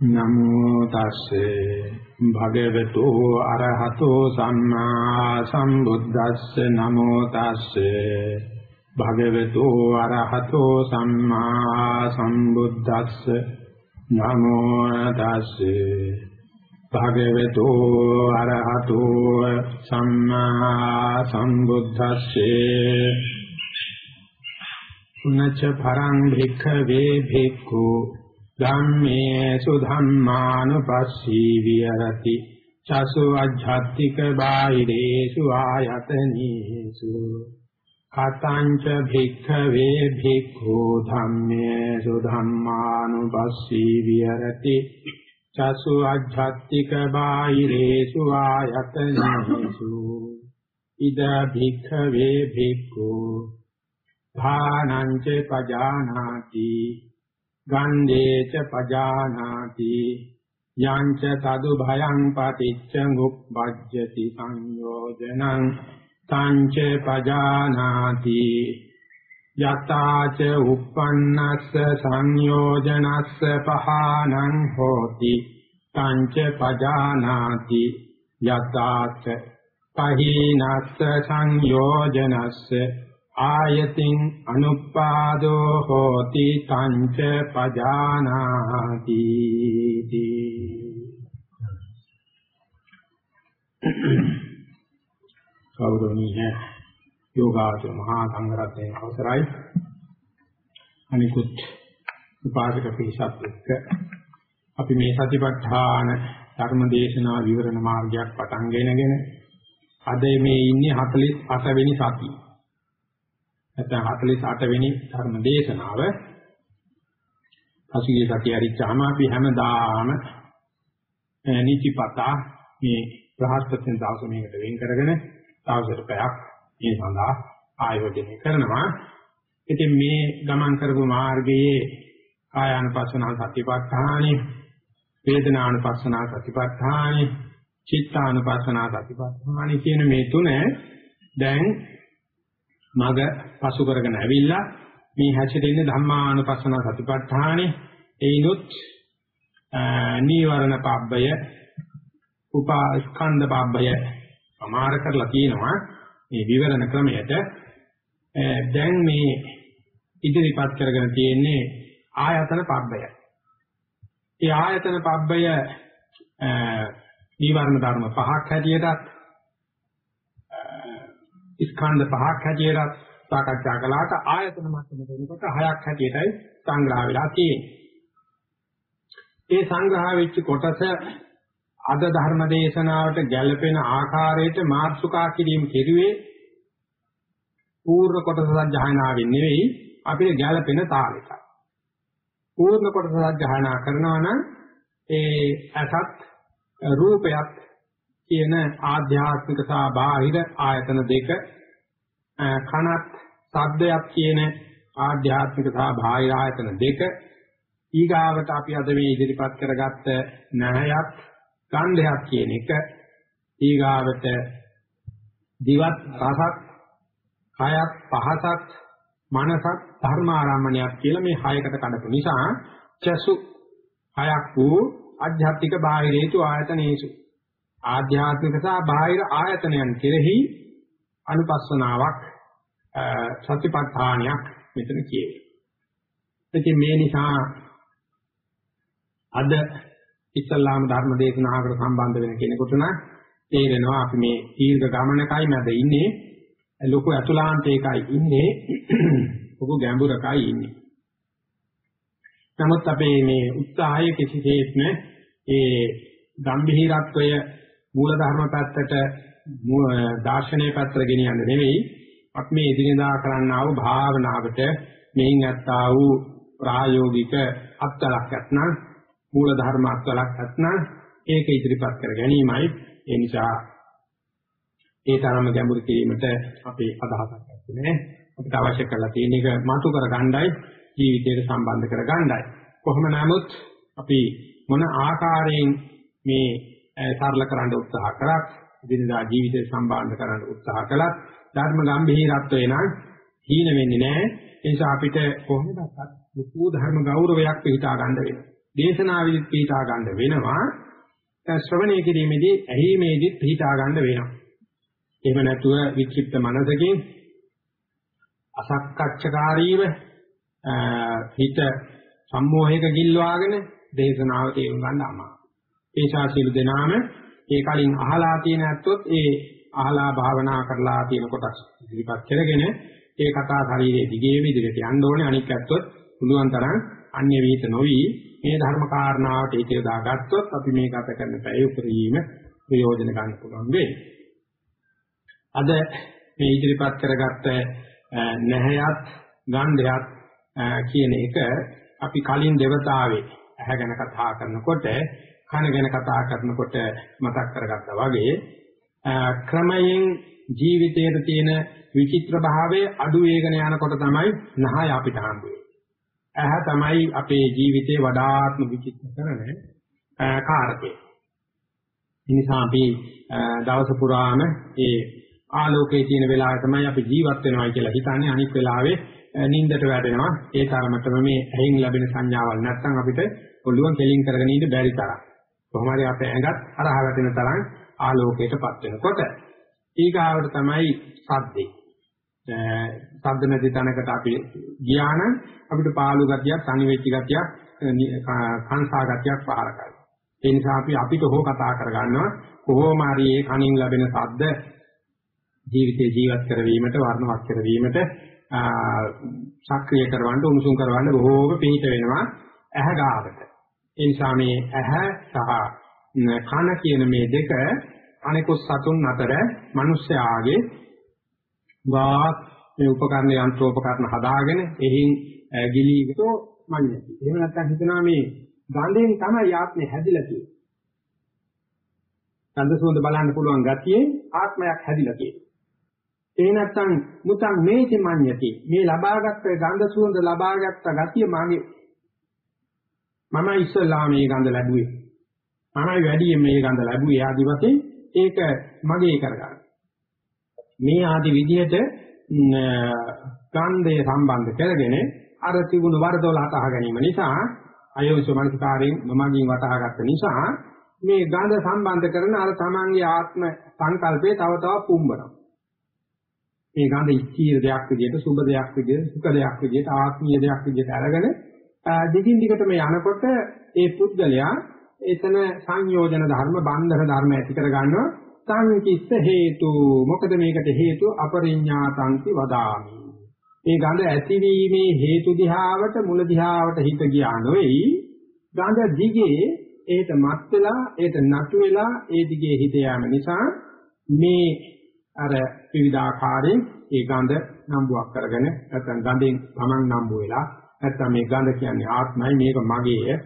නමෝ තස්සේ භගවතු අරහතෝ සම්මා සම්බුද්දස්ස නමෝ තස්සේ භගවතු අරහතෝ සම්මා සම්බුද්දස්ස නමෝ තස්සේ භගවතු අරහතෝ සම්මා සම්බුද්දස්සේ උනච්ච පරං භික්ඛවේ භික්ඛු ධම්මේසු ධම්මානුපස්සී විහෙරති චසු අජ්ජත්තික බාහිරේසු ආයතනීසු කතංච භික්ඛවේ භික්ඛු ධම්මේසු ධම්මානුපස්සී විහෙරති චසු අජ්ජත්තික බාහිරේසු ආයතනීසු ඉද භික්ඛවේ භික්ඛු ධානං ච පජානාති ගන්ධේච පජානාති යංච තදු භයං පටිච්ච මුප්පජ්ජති සංයෝජනං තංච පජානාති යතාච uppannස්ස සංයෝජනස්ස පහානං හෝති තංච පජානාති යතාච පහීනස්ස සංයෝජනස්ස ආයතින් අනුපාදෝ හෝති තංච පජානාති. ගෞරවනීය යෝගාචර මහා සංඝරත්නයේ අවසරයි. අනිකුත් උපාසක පිරිසත් එක්ක අපි මේ සතිපට්ඨාන ධර්මදේශනා විවරණ මාර්ගයක් පටන් ගෙනගෙන අද මේ ඉන්නේ 48 වෙනි සතියේ. නැත්නම් 48 වෙනි ධර්ම දේශනාව පසුගිය සතිය හරිච්චාම අපි හැමදාම නිතිපතා මේ බ්‍රහස්පති දවස මේකට වෙන් කරගෙන දවසට පැයක් මේ සඳහා ආයෝජනය කරනවා. ඉතින් මේ ගමන් කරපු මාර්ගයේ කායානුපස්සන සතිපට්ඨානෙ, වේදනානුපස්සන සතිපට්ඨානෙ, චිත්තානුපස්සන සතිපට්ඨානෙ කියන මේ තුන දැන් මග පසු කරගෙන ඇවිල්ලා මේ හැසිරෙන්නේ ධම්මානුපස්සන සතිපට්ඨානේ ඒනොත් නීවරණ පබ්බය උපාස්කන්ධ පබ්බය සමාර කරලා තියෙනවා මේ විවරණ ක්‍රමයට දැන් මේ ඉදිරිපත් කරගෙන තියෙන්නේ ආයතන පබ්බය. ඒ ආයතන පබ්බය නීවරණ ධර්ම පහක් හැටියටත් ස්කන්ධ පහක් හැටියට සාකච්ඡා කළාට ආයතන මට්ටමට එනකොට හයක් හැටියටයි සංග්‍රහ වෙලා තියෙන්නේ. ඒ සංග්‍රහ වෙච්ච කොටස අද ධර්ම දේශනාවට ගැළපෙන ආකාරයට මාර්සුකා කිරීම කෙරුවේ පූර්ණ කොටස සජ්ජායනාවෙන් නෙවෙයි අපිට ගැළපෙන තාලෙට. පූර්ණ කොටස සජ්ජායනා කරනවා නම් ඒ අසත් රූපයත් කියන ආධ්‍යාත්මික සහ බාහිර ආයතන දෙක කනත් සද්දයක් කියන ආධ්‍යාත්මික සහ බාහිර ආයතන දෙක ඊගාවට අපි අද මේ ඉදිරිපත් කරගත්ත නැහයත් ගන්ධයක් කියන එක. ඊගාවට දිවත් රසත් කයත් පහසත් මනසත් ධර්මාරම්මණයක් කියලා මේ හයකට කඩපු නිසා චසු හයක් වූ අධ්‍යාත්මික බාහිර හේතු ආයතනේසු. ආධ්‍යාත්මික සහ බාහිර ආයතනයන් කෙරෙහි අනුපස්සනාවක් සතිපට්ඨානයක් මෙතන කියවේ. ඉතින් මේ නිසා අද ඉස්ලාම ධර්ම දේශනාවකට සම්බන්ධ වෙන කෙනෙකුට නම් තේරෙනවා අපි මේ දීර්ඝ ගමනකයි මැද ඉන්නේ ලොකු අතුලාන්තයකයි ඉන්නේ ලොකු ගැඹුරකයි ඉන්නේ. නමුත් අපේ මේ උත්සාහය කිසිසේත්ම ඒ ගම්භීරත්වය මූල ධර්ම පැත්තට දාර්ශනික පැත්තට ගෙනියන්න නෙවෙයි. අපි මේ ඉදිරියදා කරන්නා වූ භාවනාවට මෙයින් ඇත්තා වූ ප්‍රායෝගික අත්ලක් නැත්නම් මූල ධර්ම අත්ලක් නැත්නම් ඒක ඉදිරිපත් කර ගැනීමයි. ඒ නිසා ඒ තරම ගැඹුරු කිරීමට අපේ අදහසක් නැත්තේ අපිට අවශ්‍ය කරලා තියෙන එක මතු කර ගන්නයි ජීවිතයට සම්බන්ධ කර ගන්නයි කොහොම නමුත් අපි මොන ආකාරයෙන් මේ සරල කරන්න උත්සාහ කරත් දිනදා ජීවිතේ සම්බන්ධ කරන්න උත්සාහ කළත් ධර්ම ගැඹීරත්වය නම් හීන වෙන්නේ නැහැ ඒ නිසා අපිට කොහොමදත් ලොකු ධර්ම ගෞරවයක් පිටා ගන්න වෙනවා දේශනාවෙදි පිටා ගන්න වෙනවා. ශ්‍රවණය කිරීමේදී ඇහිීමේදී පිටා ගන්න වෙනවා. එහෙම නැතුව වික්ෂිප්ත මනසකින් අසක්කච්ඡකාරීව හිත සම්මෝහයක ගිල්වාගෙන දේශනාව තේරුම් ගන්න අමාරුයි. ඒ ශාසීලු දෙනාම ඒ කලින් අහලා තියෙන ඇත්තොත් ඒ අහලා භාවනා කරලා තියෙන කොටස් ඉදිරිපත් කරගෙන ඒ කතා ශරීරයේ දිගේම ඉදිරියට යන්න ඕනේ අනික් ඇත්තොත් පුළුවන් තරම් අන්‍ය විහිිත නොවි මේ ධර්ම කාරණාවට ඒක යොදාගත්තොත් අපි මේ ගත කරන පැය උපරිම ප්‍රයෝජන ගන්න පුළුවන් වෙයි. අද මේ ඉදිරිපත් කරගත්ත නැහැයත් ගන්ධයත් කියන එක අපි කලින් දෙවතාවේ ඇහැ ගැන කතා කරනකොට කන ගැන කතා කරනකොට මතක් කරගත්තා වගේ ක්‍රමයෙන් ජීවිතයේ තියෙන විචිත්‍ර භාවයේ අඩු වේගන යනකොට තමයි නහය අපිට හම්බ ඇහැ තමයි අපේ ජීවිතේ වඩාත්ම විචිත්‍ර කරන කාරකේ. ඉනිසා අපි දවස පුරාම ඒ ආලෝකයේ තියෙන වෙලාව තමයි අපි ජීවත් වෙනවා කියලා හිතන්නේ අනික් වෙලාවේ නිින්දට වැටෙනවා ඒ තරමටම මේ ඇහින් ලැබෙන සංඥාවල් නැත්තම් අපිට ඔළුවන් කෙලින් කරගෙන ඉන්න බැරි තරම්. කොහොම හරි අපේ ඇඟත් හරහ වැටෙන තරම් ආලෝකයටපත් වෙනකොට ඊගාවට තමයි සද්දේ. සද්ද නැති තැනකට අපි ගියා නම් අපිට පාළු ගතියක්, තනි වෙච්ච ගතියක්, කංසා ගතියක් පහර කරනවා. ඒ නිසා අපි අපිට හෝ කතා කරගන්නවා කොහොම හරි ඒ කනින් ලැබෙන සද්ද ජීවිතේ ජීවත් කරවීමට, වර්ණවත් කරවීමට සක්‍රිය කරවන්න, උණුසුම් කරවන්න බොහෝම පිළිහිට වෙනවා ඇහැ ගාවට. ඒ නිසා මේ ඇහැ සහ කන කියන මේ දෙක අනිකුත් සතුන් අතර මිනිස්යාගේ වාක් මේ උපකරණ යන්ත්‍රෝපකරණ හදාගෙන එහින් ගිලීගතෝ මඤ්ඤති. එහෙම නැත්නම් හිතනවා මේ ගඳෙන් තමයි ආත්මය හැදිලා තියෙන්නේ. ගඳ සුවඳ බලන්න පුළුවන් ගතියේ ආත්මයක් හැදිලා තියෙන්නේ. ඒ නැත්නම් මුතං මේති මඤ්ඤති. මේ ලබාගත් ගඳ සුවඳ ලබාගත් ගතිය මගේ මම ඉස්සල්ලා මේ ගඳ ලැබුවේ. මමයි වැඩියෙන් මේ ගඳ ලැබුවේ ආදි වශයෙන් ඒක මගේ කරගන්න. මේ ආදි විදිහට ගන්ධය සම්බන්ධ කරගෙන අර තිබුණු වරදොල හතහ ගැනීම නිසා අයෝනිසෝ මනසිකාරයෙන් මමගින් වටහාගත්ත නිසා මේ ගඳ සම්බන්ධ කරන අර තමන්ගේ ආත්ම සංකල්පේ තව තවත් පුම්බනවා. මේ ගඳ ඉස්තිර දෙයක් විදිහට සුබ දෙයක් විදිහට සුඛ දෙයක් විදිහට ආත්මීය දෙයක් විදිහට අරගෙන දිගින් දිගට මේ යනකොට ඒ පුද්ගලයා එතන සංයෝජන ධර්ම බන්ධන ධර්ම ඇති කර ගන්නවා සංකිස්ස හේතු. මොකද මේකට හේතු? අපරිඥාතංති වදාමි. මේ ගඳ ඇතිවීමේ හේතු දිහාවට මුල දිහාවට හිත ගියා නොවේයි ගඳ දිගේ ඒට මත් වෙලා ඒට නතු වෙලා ඒ දිගේ හිත යාම නිසා මේ අර විවිධාකාරයෙන් ඒ ගඳ නම්බුවක් කරගෙන නැත්නම් ගඳෙන් තමන් නම්බු වෙලා නැත්නම් මේ ගඳ කියන්නේ ආත්මයි මේක මගේය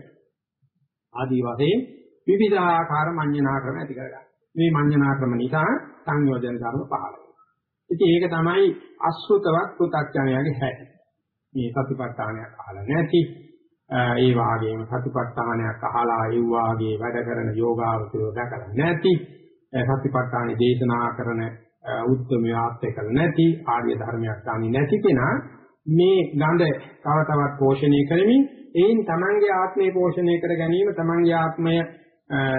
ආදී වශයෙන් විවිධාකාර මඤ්ඤණා ක්‍රම ඇති කරගන්න. මේ මඤ්ඤණා ක්‍රම නිසා සංයෝජන ධර්ම පහළ වෙනවා. ඉතින් ඒක තමයි අසුතවත් පු탁ඥයාගේ හැටි. මේ සතිපට්ඨානයක් අහලා නැති ඒ වාගේම සතිපට්ඨානයක් අහලා ඒ වාගේ වැඩ කරන යෝගාවචරය දැකලා නැති සතිපට්ඨානේ දේශනා කරන උත්තරමය ආත්‍ය කළ නැති ආර්ය ධර්මයක් ගන්නේ නැති කෙනා මේ ගඳ තව තවත් පෝෂණය කරමින් එයින් තමන්ගේ ආත්මය පෝෂණය කර ගැනීම තමන්ගේ ආත්මය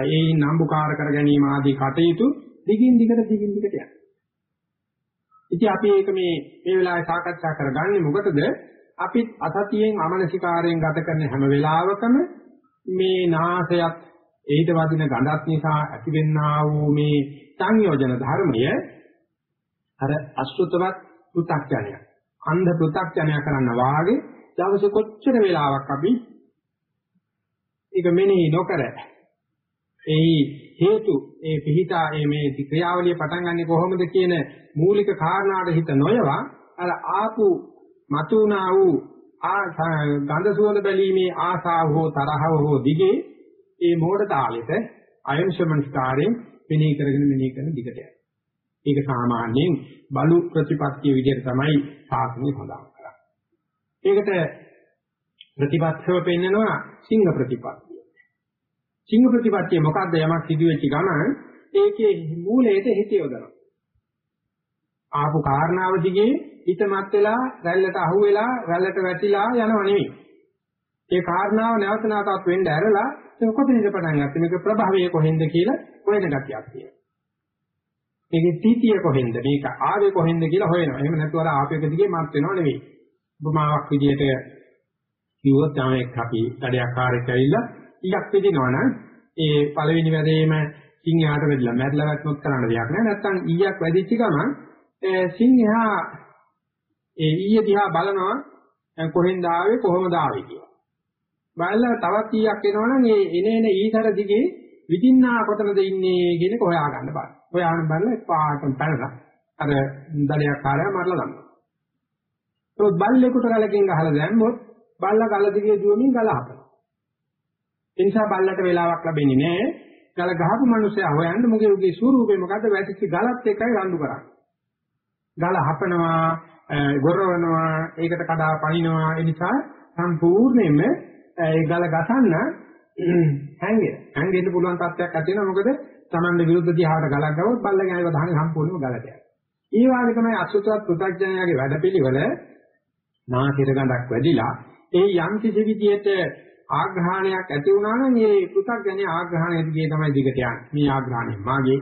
එයින් නම්බුකාර කර ගැනීම ආදී කටයුතු දිගින් දිගට දිගින් දිගට යනවා. ඉතින් අපි ඒක මේ මේ වෙලාවේ සාකච්ඡා කරගන්නේ මොකටද? අපි අසතියෙන් අමනසිකාරයෙන් ගත කරන හැම වෙලාවකම මේ නාසයත් ඒිට වදින ගඳත් නිසා ඇතිවෙනා වූ මේ සංයෝජන ධර්මය අර අසුතවත් පෘථග්ජනය අන්ධ පෘථග්ජනය කරන්න වාගේ දවසේ කොච්චර වෙලාවක් අපි ඒක මෙනෙහි නොකර ඒ හේතු ඒ පිහිටා ඒ මේ ක්‍රියාවලිය පටන් ගන්නෙ කොහොමද කියන මූලික කාරණාට හිත නොයවා අර ආපු මතුණා වූ ආ ගන්ධ සුවඳ බැලීමේ ආසාව හෝ තරහව හෝ දිගේ ඒ මෝඩ තාලෙට අයංශමනස්කාරයෙන් මෙනෙහි කරගෙන මෙනෙහි කරන දිගට යනවා. ඒක සාමාන්‍යයෙන් බලු ප්‍රතිපත්තිය විදිහට තමයි සාසනය සඳහන් කරන්නේ. ඒකට ප්‍රතිපත්තිව පෙන්නනවා සිංහ ප්‍රතිපත්තිය. සිංහ ප්‍රතිපත්තිය මොකද්ද යමක් සිදුවෙච්ච ගමන් ඒකේ මූලයට හිත යොදනවා. ආපු කාරණාව දිගේ හිතමත් වෙලා රැල්ලට අහු වෙලා රැල්ලට වැටිලා යනව නෙමෙයි. ඒ කාරණාව නැවත නැවතත් වෙන්න ඇරලා ඒක කොතනින්ද පටන් ගත්තේ මේක ප්‍රභවය කොහෙන්ද කියලා හොයන ගතියක් තියෙනවා. මේකේ තීතිය කොහෙන්ද මේක ආවේ කොහෙන්ද කියලා හොයනවා. එහෙම නැතුව අර ආපේක දිගේ මාත් වෙනව නෙවෙයි. උපමාවක් විදිහට කිව්වොත් තමයි අපි වැඩයක් කාර්යයක් ඇවිල්ලා ඊයක් විදිනවනම් ඒ පළවෙනි වැඩේම සිංහයාට වෙදලා මැරිලා වැටුනොත් කරන්න දෙයක් නෑ. නැත්තම් ඊයක් වැඩිච්ච ගමන් සිංහයා ඒ ඊය දිහා බලනවා කොහෙන්ද ආවේ කොහොමද ආවේ කියලා. බලලා තවත් ඊයක් එනවනම් ඒ එන එන ඊතර දිගේ විදින්නා කොතනද ඉන්නේ කියන එක හොයා ගන්න බලන්න. හොයාගෙන බලලා පාටම පැනලා අර දඩයක් කාර්යය මරලා දානවා. ඒත් බල්ලෙකුට ගලකින් ගහලා දැම්මොත් බල්ලා ගල දිගේ දුවමින් ගල හපනවා. ඒ නිසා බල්ලට වෙලාවක් ලැබෙන්නේ නැහැ. ගල ගහපු මිනිස්සයා හොයන්න මොකද උගේ ස්වරූපේ මොකද්ද වැටිච්ච ගලත් එක්කයි රණ්ඩු කරන්නේ. ගල හපනවා, ගොරවනවා, ඒකට කඩා පනිනවා. ඒ නිසා සම්පූර්ණයෙන්ම ඒ ගල ගසන්න හැංගෙන. හැංගෙන්න පුළුවන් තත්ත්වයක් ඇති වෙනවා. මොකද Tamande විරුද්ධ දිහාට ගලක් ගවොත් බල්ලගේ ආයව දහන සම්පූර්ණයෙන්ම ගලට යනවා. ඒ වගේ තමයි අසුතවත් පුතඥයාගේ වැඩපිළිවෙල නාසිර ගඳක් වැඩිලා ඒ යම් කිසි විදියට ආග්‍රහණයක් ඇති වුණා නම් ඒ පුතඥයා ආග්‍රහණය දිගේ තමයි දිගට යන්නේ. මේ ආග්‍රහණය මාගේ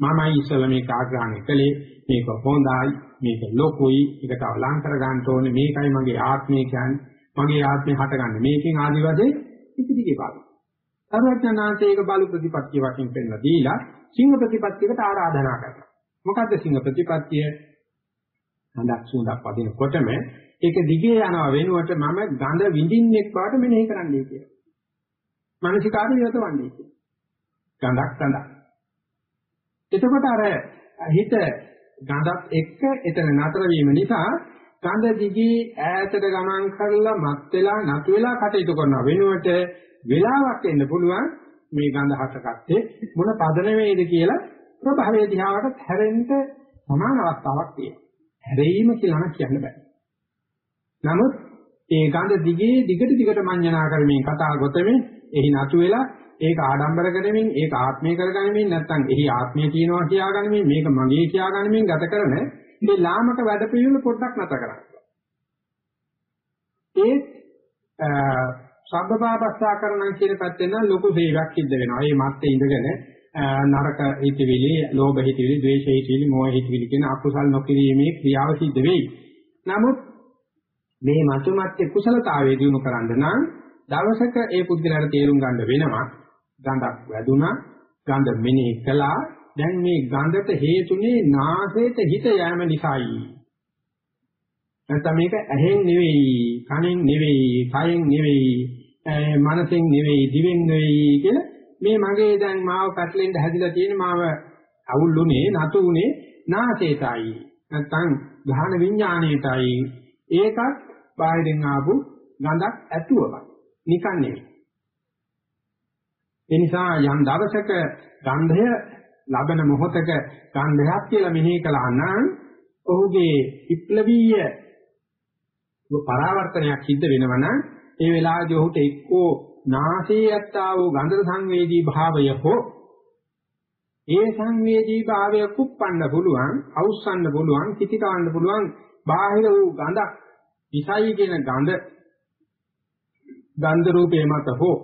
මමයි ඉස්සල මේක ආග්‍රහණය කළේ මේක හොඳයි මේක ලොකුයි ඒක තව ලං කර ගන්න ඕනේ මේකයි මගේ ආත්මය කියන්නේ මගේ ආත්මය හටගන්නේ මේකෙන් ආදි වශයෙන් ඉතිරිගේ බලන්න. සර්වඥාන්සේ ඒක බලු ප්‍රතිපත්තිය වශයෙන් පෙන්නලා දීලා සිංහ ප්‍රතිපත්තියකට ආරාධනා කරනවා. මොකද්ද සිංහ ප්‍රතිපත්තිය? හඳක් සුවඳක් වදිනකොටම ඒක දිගේ යනවා වෙනුවට මම ගඳ විඳින්නෙක් බවට මෙනෙහි කරන්නයි කියලා. මානසිකාර්ය යොදවන්නේ කියලා. ගඳක් ගඳක්. එතකොට අර හිත ගඳත් එක්ක එතන නතර වීම නිසා ගඳ දිගේ ඈතට ගමන් කරලා මත් වෙලා නතු වෙලා කටයුතු කරන වෙනුවට වෙලාවක් එන්න පුළුවන් මේ ගඳ හටගත්තේ මොන පදනමේද කියලා ප්‍රභවයේ දිහාවට හැරෙන්න සමාන අවස්ථාවක් තියෙනවා. හැරීම කියලා නම් කියන්න බෑ. නමුත් ඒ ගඳ දිගේ දිගට දිගට මඤ්ඤණා කරමින් කතා ගොතමින් එහි නතු වෙලා ඒක ආඩම්බර කරමින් ඒක ආත්මය කරගනිමින් නැත්නම් එහි ආත්මය තියනවා කියාගනිමින් මේක මගේ කියාගනිමින් ගත කරන මේ ලාමක වැඩ පිළිවෙල පොඩ්ඩක් නැතර කරන්න. ඒ සබ්බපාපස්සා කරනවා කියන පැත්තෙන් නම් ලොකු සේවයක් සිද්ධ වෙනවා. මේ මත්තේ ඉඳගෙන නරක හිතවිලි, ලෝභ හිතවිලි, ද්වේෂ හිතවිලි, මෝහ හිතවිලි කියන අකුසල් නොකිරීමේ ක්‍රියාව සිද්ධ වෙයි. නමුත් මේ මතුමත්යේ කුසලතාවයේ දිනු කරන්න නම් දවසක ඒ පුද්ගලයාට තේරුම් ගන්න වෙනවා ගඳක් වැදුනා ගඳ මෙනෙහි කළා දැන් මේ ගඳට හේතුනේ නාසයට හිත යෑම නිසායි නැත්නම් මේක ඇහෙන් නෙවෙයි කනෙන් නෙවෙයි කයෙන් නෙවෙයි මනසෙන් නෙවෙයි දිවෙන් නෙවෙයි කියලා මේ මගේ දැන් මාව පැටලෙන්න හැදිලා තියෙන මාව අවුල්ුනේ නතුුනේ නාසයටයි. නැත්නම් ගහන විඥාණයටයි. ඒකත් බාහිරින් ආපු ගඳක් ඇතුවමයි නිකන් නෙවෙයි. ඒ නිසා යම් දවසක ගන්ධය ලබන මොහොතක ගන්ධයක් කියලා මෙනෙහි කළා නම් ඔහුගේ විප්ලවීය පරාවර්තනයක් සිද්ධ වෙනවා නම් ඒ වෙලාවේදී ඔහුට එක්කෝ නාසී යත්තා වූ ගන්ධ සංවේදී භාවය හෝ ඒ සංවේදී භාවය කුප්පන්න පුළුවන්, අවුස්සන්න පුළුවන්, කිති ගන්න පුළුවන් බාහිර වූ ගඳක්, විසයි කියන ගඳ ගන්ධ රූපේ මත හෝ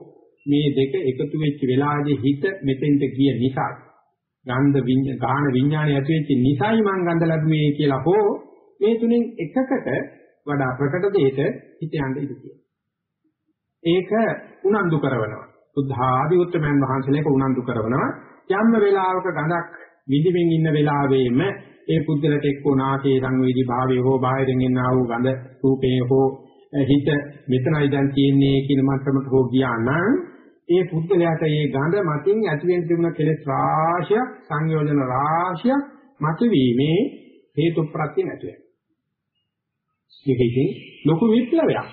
මේ දෙක එකතු වෙච්ච වෙලාවේ හිත මෙතෙන්ට ගිය නිසා ගන්ධ විඤ්ඤා ගාන විඤ්ඤාණය ඇති වෙච්ච නිසයි මං ගන්ධ ලැබුවේ කියලා හෝ මේ තුنين එකකට වඩා ප්‍රකට දෙයක හිත යන්න ඉඩ තියෙනවා. ඒක උනන්දු කරනවා. බුද්ධ ආදී උත්තරමයන් වහන්සේලේක උනන්දු කරනවා. යම් වෙලාවක ගඳක් විඳින්මින් ඉන්න වෙලාවෙම ඒ පුද්ගලට එක්කෝ නාසයේ සංවේදී භාවයේ හෝ බාහිරින් එන්නා වූ ගඳ රූපේ හෝ හිත මෙතනයි දැන් තියෙන්නේ කියන මට්ටමට හෝ ගියා නම් ඒ පුද්ගලයාට මේ ගඳ මතින් ඇතිවෙන තිබුණ කෙලෙස් රාශියක් සංයෝජන රාශියක් මතුවීමේ හේතු ප්‍රත්‍ය නැතුව. මේකකින් ලොකු විප්ලවයක්.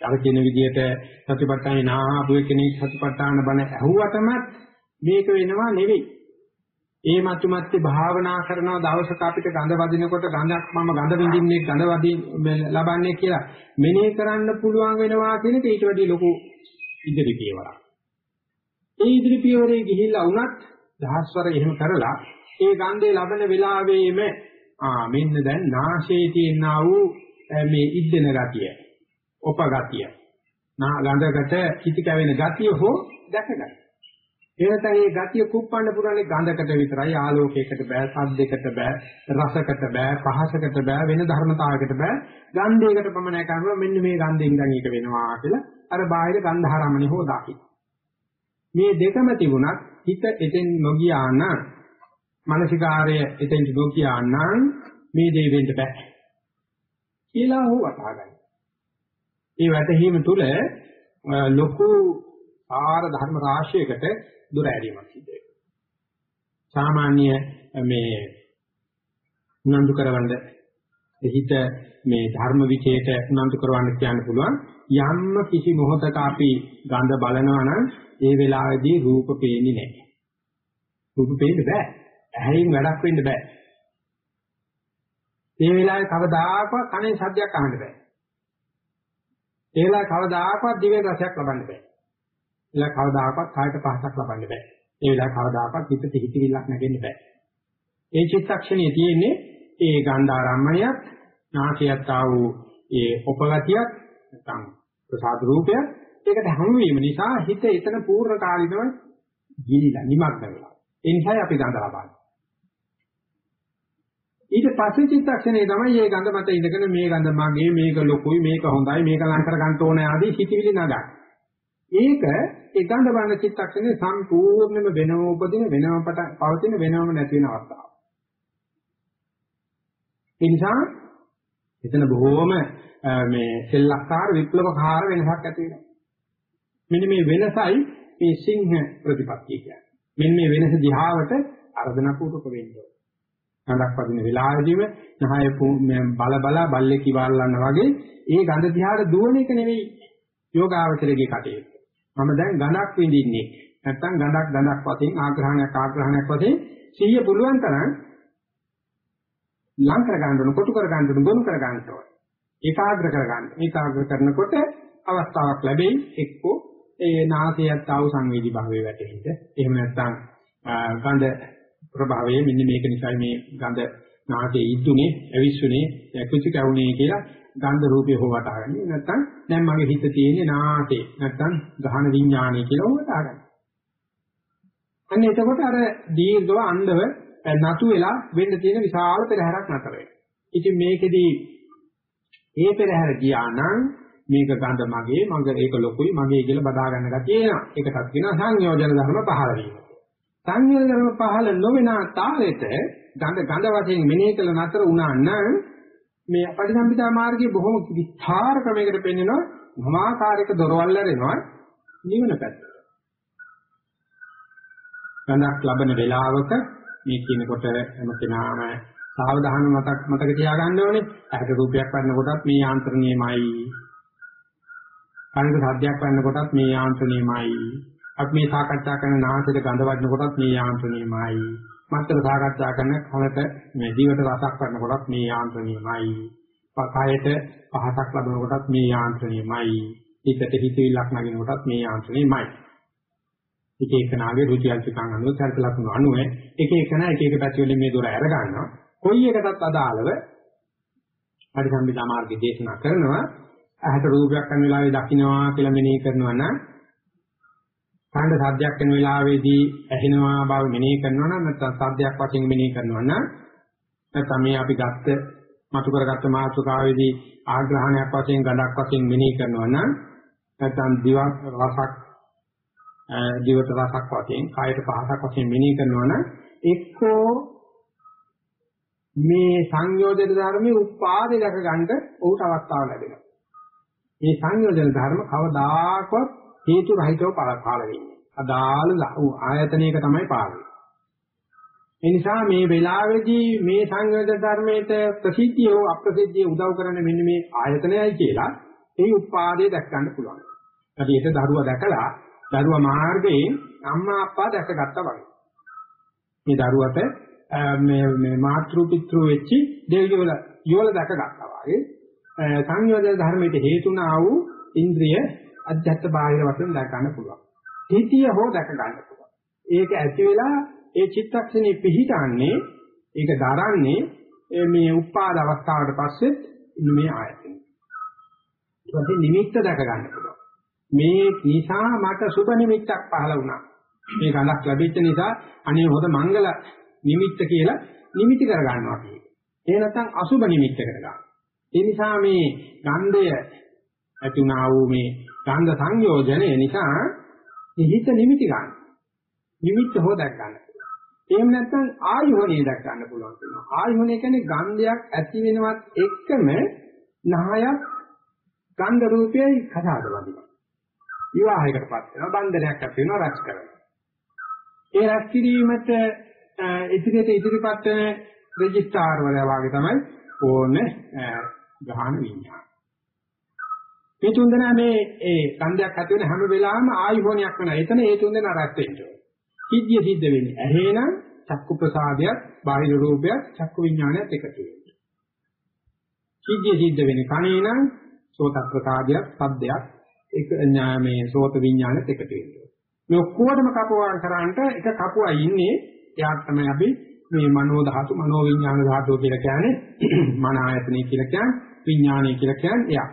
අර කියන විදිහට සතිපට්ඨානේ නාහපු කෙනෙක් සතිපට්ඨාන බණ ඇහුවටම මේක වෙනවා නෙවෙයි. ඒ මතුමැත්තේ භාවනා කරන දවසක අපිට ගඳ වදිනකොට ගඳක් මම ගඳ විඳින්නේ ගඳ වදින් ලබන්නේ කියලා මෙනෙහි කරන්න පුළුවන් වෙනවා කියන එක ඊට වැඩිය ලොකු ඉදිරි පියවරක්. ඒ ඉදිරි පියවරේ ගිහිල්ලා වුණත් දහස්වර එහෙම කරලා ඒ ගන්ධේ ලබන වෙලාවෙම ආ මෙන්න දැන් නාශයේ තියෙනා වූ මේ ඉද්දෙන ගතිය, උපගතිය. ගඳකට කිති කැවෙන ගතිය හෝ දැකගන්න. එනතන මේ ගතිය කුප්පන්න පුරන්නේ ගඳකට විතරයි ආලෝකයකට බෑ සද්දයකට බෑ රසකට බෑ පහසකට බෑ වෙන ධර්මතාවයකට බෑ ගන්ධයකට පමණයි කරනවා මෙන්න මේ ගන්ධයෙන් දැන් ඒක වෙනවා කියලා අර බාහිර ගන්ධහරමණි හෝ දාකි මේ දෙකම තිබුණත් හිත එතෙන් නොගියා නම් මානසිකාර්ය එතෙන් නොගියා නම් මේ දේ වෙන්න බෑ කියලා හෝ වටහා ගන්න. මේ වැටහීම තුළ ලොකු ආර ධර්ම රාශියකට දුර ඇරීමක් සිද්ධ වෙනවා. සාමාන්‍ය මේ උනන්දු කරවන්න හිත මේ ධර්ම විචේත උනන්දු කරවන්න කියන්න පුළුවන් යම්ම කිසි මොහොතක අපි ගඳ බලනවා නම් ඒ වෙලාවේදී රූප පේන්නේ නැහැ. රූප පේන්න බෑ. ඇහැයින් වැඩක් වෙන්න බෑ. ඒ වෙලාවේ කවදාකවත් කනෙන් ශබ්දයක් අහන්න බෑ. ඒ වෙලාවේ කවදාකවත් දිවෙන් රසයක් ලබන්න බෑ. එලා කවදාකවත් කායට පහසක් ලබන්න බෑ. ඒ වෙලාව කවදාකවත් හිතට හිතවිල්ලක් නැගෙන්න බෑ. ඒ චිත්තක්ෂණයේ තියෙන්නේ ඒ ගන්ධාරම්මණයත්, නාසයත් ආ වූ ඒ උපගතියක් නැත්නම් ප්‍රසාද රූපයක් ඒකට හමු වීම නිසා හිත එතන පූර්ණ කාලිනව ගිලිලා නිමග්න වෙලා. ඒ නිසායි අපි ගඳ ලබන්නේ. ඊට පස්සේ චිත්තක්ෂණේ තමයි මේ ගඳ මත ඉඳගෙන මේ ගඳ මගේ මේක ලොකුයි මේක හොඳයි මේක ලං කර ගන්න ඕනේ ආදී හිතවිලි නගා. ඒක ඒ ගඳ බඳ චිත්තක්ෂණේ සම්පූර්ණයෙන්ම වෙනම උපදින වෙනම පවතින වෙනම නැති වෙන අවස්ථාව. ඒ නිසා එතන බොහෝම මේ සෙල්ලක්කාර විප්ලවකාර වෙනසක් ඇති වෙනවා. මෙන්න මේ වෙනසයි මේ සිංහ ප්‍රතිපත්තිය කියන්නේ. මෙන්න මේ වෙනස දිහාවට අර්ධනා පූර්වක වෙන්න ඕනේ. ගඳක් වදින වෙලාවෙදීම නහය බල බල බල්ලේ කිවල්ලන්න වගේ ඒ ගඳ දිහාට දුවන එක නෙවෙයි යෝගාවචරයේ කටයුත්ත. මම දැන් ගඳක් විඳින්නේ. නැත්තම් ගඳක් ගඳක් වශයෙන් ආග්‍රහණයක් ආග්‍රහණයක් වශයෙන් සිහිය පුළුවන් තරම් ලං කර ගන්න ඕන, කොටු කර ගන්න ඕන, ගොනු කර ගන්න ඕන. ඒකාග්‍ර කර ගන්න. ඒකාග්‍ර කරනකොට අවස්ථාවක් ලැබෙයි එක්කෝ ඒ නාසයත් ආව සංවේදී භාවයේ වැටෙන්න. එහෙම නැත්නම් ගඳ ප්‍රභාවයේ මෙන්න මේක නිසා මේ ගඳ නාසයේ ඉද්දුනේ, ඇවිස්සුනේ, කුචි කැවුනේ කියලා ගන්ධ රූපේ හො වටහාගන්නේ නැත්නම් දැන් මගේ හිත තියෙන්නේ නාසයේ නැත්නම් ගහන විඥානය කියලා හො වටහාගන්න. අන්න එතකොට අර දීර්ඝව අන්ධව නතු වෙලා වෙන්න තියෙන විශාල පෙරහැරක් නතර වෙනවා. ඉතින් මේකෙදී ඒ පෙරහැර ගියා නම් මේක ගඳ මගේ මගේ ඒක ලොකුයි මගේ කියලා බදා ගන්න ගැතිය එනවා. ඒකටත් කියනවා සංයෝජන ධර්ම පහළ වීම. සංයෝජන ධර්ම පහළ නොවන තාලෙට ගඳ ගඳ වශයෙන් මෙනෙහි කළ නතර වුණා නම් මේ පටිසම්භිදා මාර්ගයේ බොහොම විස්තර ක්‍රමයකට පෙන්වනවා මමාකාරයක දොරවල් ඇරෙනවා නිවන පැත්ත. ගඳක් ලබන වේලාවක මේ කියනකොට හැම කෙනාම සාවධාන මතක් මතක තියාගන්න ඕනේ. ඇහැට රූපයක් වන්න කොටත් මේ යාන්ත්‍රණයමයි. කනට ශබ්දයක් වන්න කොටත් මේ යාන්ත්‍රණයමයි. අපි මේ සාකච්ඡා කරන නාසයට ගඳ වදින කොටත් මේ යාන්ත්‍රණයමයි. මත්තර සාකච්ඡා කරන කනට මේ දිවට රසක් ගන්න කොටත් මේ යාන්ත්‍රණයමයි. පකයට පහසක් ලැබෙන කොටත් මේ යාන්ත්‍රණයමයි. හිතට හිතවිල්ලක් නගින කොටත් මේ යාන්ත්‍රණයමයි. එක එකනාගේ රුචි අරුචිකම් අනුව චරිත ලක්ෂණ අනුව එක එකන එක එක පැති වලින් මේ දොර අර ගන්නවා. කොයි එකටත් අදාළව පරිසම්බිදා මාර්ගය දේශනා කරනවා. ඇහැට රූපයක් කරන වෙලාවේ දකින්නවා කියලා මෙනෙහි කරනවා නම් කාණ්ඩ සාධ්‍යයක් වෙන වෙලාවේදී ඇහෙනවා බව මෙනෙහි කරනවා නම් නැත්නම් සාධ්‍යයක් වශයෙන් මෙනෙහි කරනවා නම් නැත්නම් මේ අපි ගත්ත මතු කරගත්ත මාතෘකාවේදී ආග්‍රහණයක් වශයෙන් ගඳක් වශයෙන් මෙනෙහි කරනවා නම් නැත්නම් දිවක් රසක් දිවට රසක් වශයෙන් කායට පහසක් වශයෙන් මෙනෙහි කරනවා නම් එක්කෝ මේ සංයෝජන ධර්මයේ උපාදේ දැක ගන්නට ඔහුට අවස්ථාව ලැබෙනවා. මේ සංයෝජන ධර්ම කවදාකවත් හේතු රහිතව පාල වෙන්නේ. අදාළ ආයතනයක තමයි පාල වෙන්නේ. ඒ නිසා මේ වෙලාවේදී මේ සංයෝජන ධර්මයට ප්‍රසිද්ධිය හෝ අප්‍රසිද්ධිය උදව් කරන මෙන්න මේ ආයතනයයි කියලා ඒ උපාදේ දැක් ගන්න පුළුවන්. අපි ඒක දරුවා දැකලා දරුවා මාර්ගයේ අම්මා අප්පා දැකගත්තා වගේ. මේ දරුවට මේ මේ මාතෘ පිතෘ වෙච්චි දෙවියෝල යෝල දැකගත්තා වගේ සංයෝජන ධර්මයට හේතුණා වූ ඉන්ද්‍රිය අධ්‍යාත්ම බාහිර වශයෙන් දැක ගන්න පුළුවන්. හිතිය හෝ දැක ගන්න පුළුවන්. ඒක ඇති වෙලා ඒ චිත්තක්ෂණේ පිහිටන්නේ ඒක දරන්නේ මේ උපාද අවස්ථාවට පස්සේ මේ ආයතන. ඊට පස්සේ නිමිත්ත දැක ගන්න පුළුවන්. මේ නිසා මට සුබ නිමිත්තක් පහළ වුණා. මේ ගඳක් ලැබෙච්ච නිසා අනේ හොඳ මංගල නිමිත්ත කියලා නිමිති කර ගන්නවා කියන්නේ. ඒ නැත්නම් අසුබ නිමිත්තකට ගන්න. ඒ නිසා මේ ගන්ධය ඇතුණා වූ මේ ගන්ධ සංයෝජනය නිසා හිත නිමිති ගන්න. නිමිත්ත හොදක් ගන්න. එහෙම නැත්නම් ආයෝහණය දක් ගන්න පුළුවන් වෙනවා. ආයෝහණය කියන්නේ ගන්ධයක් ඇති වෙනවත් එක්කම නහයක් ගන්ධ රූපයයි කසාද වදිනවා. විවාහයකටපත් වෙනවා බන්ධනයක් ඇති වෙනවා රැස් කරනවා. ඒ රැස් කිරීමට ඉදිරියට ඉදිරිපත් වෙන රෙජිස්ට්‍රාර් වල වාගේ තමයි ඕනේ ගහන විඤ්ඤාණ. මේ තුන් දෙනා මේ ඒ කන්දයක් ඇති වෙන හැම වෙලාවෙම ආයුහෝණයක් වෙනවා. එතන ඒ තුන් දෙනා රැස් වෙන්නේ. සිද්ධිය සිද්ධ වෙන්නේ. ඇහෙනම් චක්කු ප්‍රසාදයක්, බාහිර රූපයක්, චක්කු විඤ්ඤාණයත් එකතු වෙනවා. සිද්ධිය සිද්ධ වෙන්නේ කණේනම් සෝත ප්‍රසාදයක්, සද්දයක්, ඒක මේ සෝත විඤ්ඤාණයත් එකතු වෙනවා. මේ ඔක්කොටම කපුවාන් කරාන්ට එක කපුවා ඉන්නේ එයාට තමයි අපි මේ මනෝ ධාතු, මනෝ විඤ්ඤාණ ධාතුව කියලා කියන්නේ මන ආයතනෙ කියලා කියන්නේ විඤ්ඤාණය කියලා කියන්නේ එයා.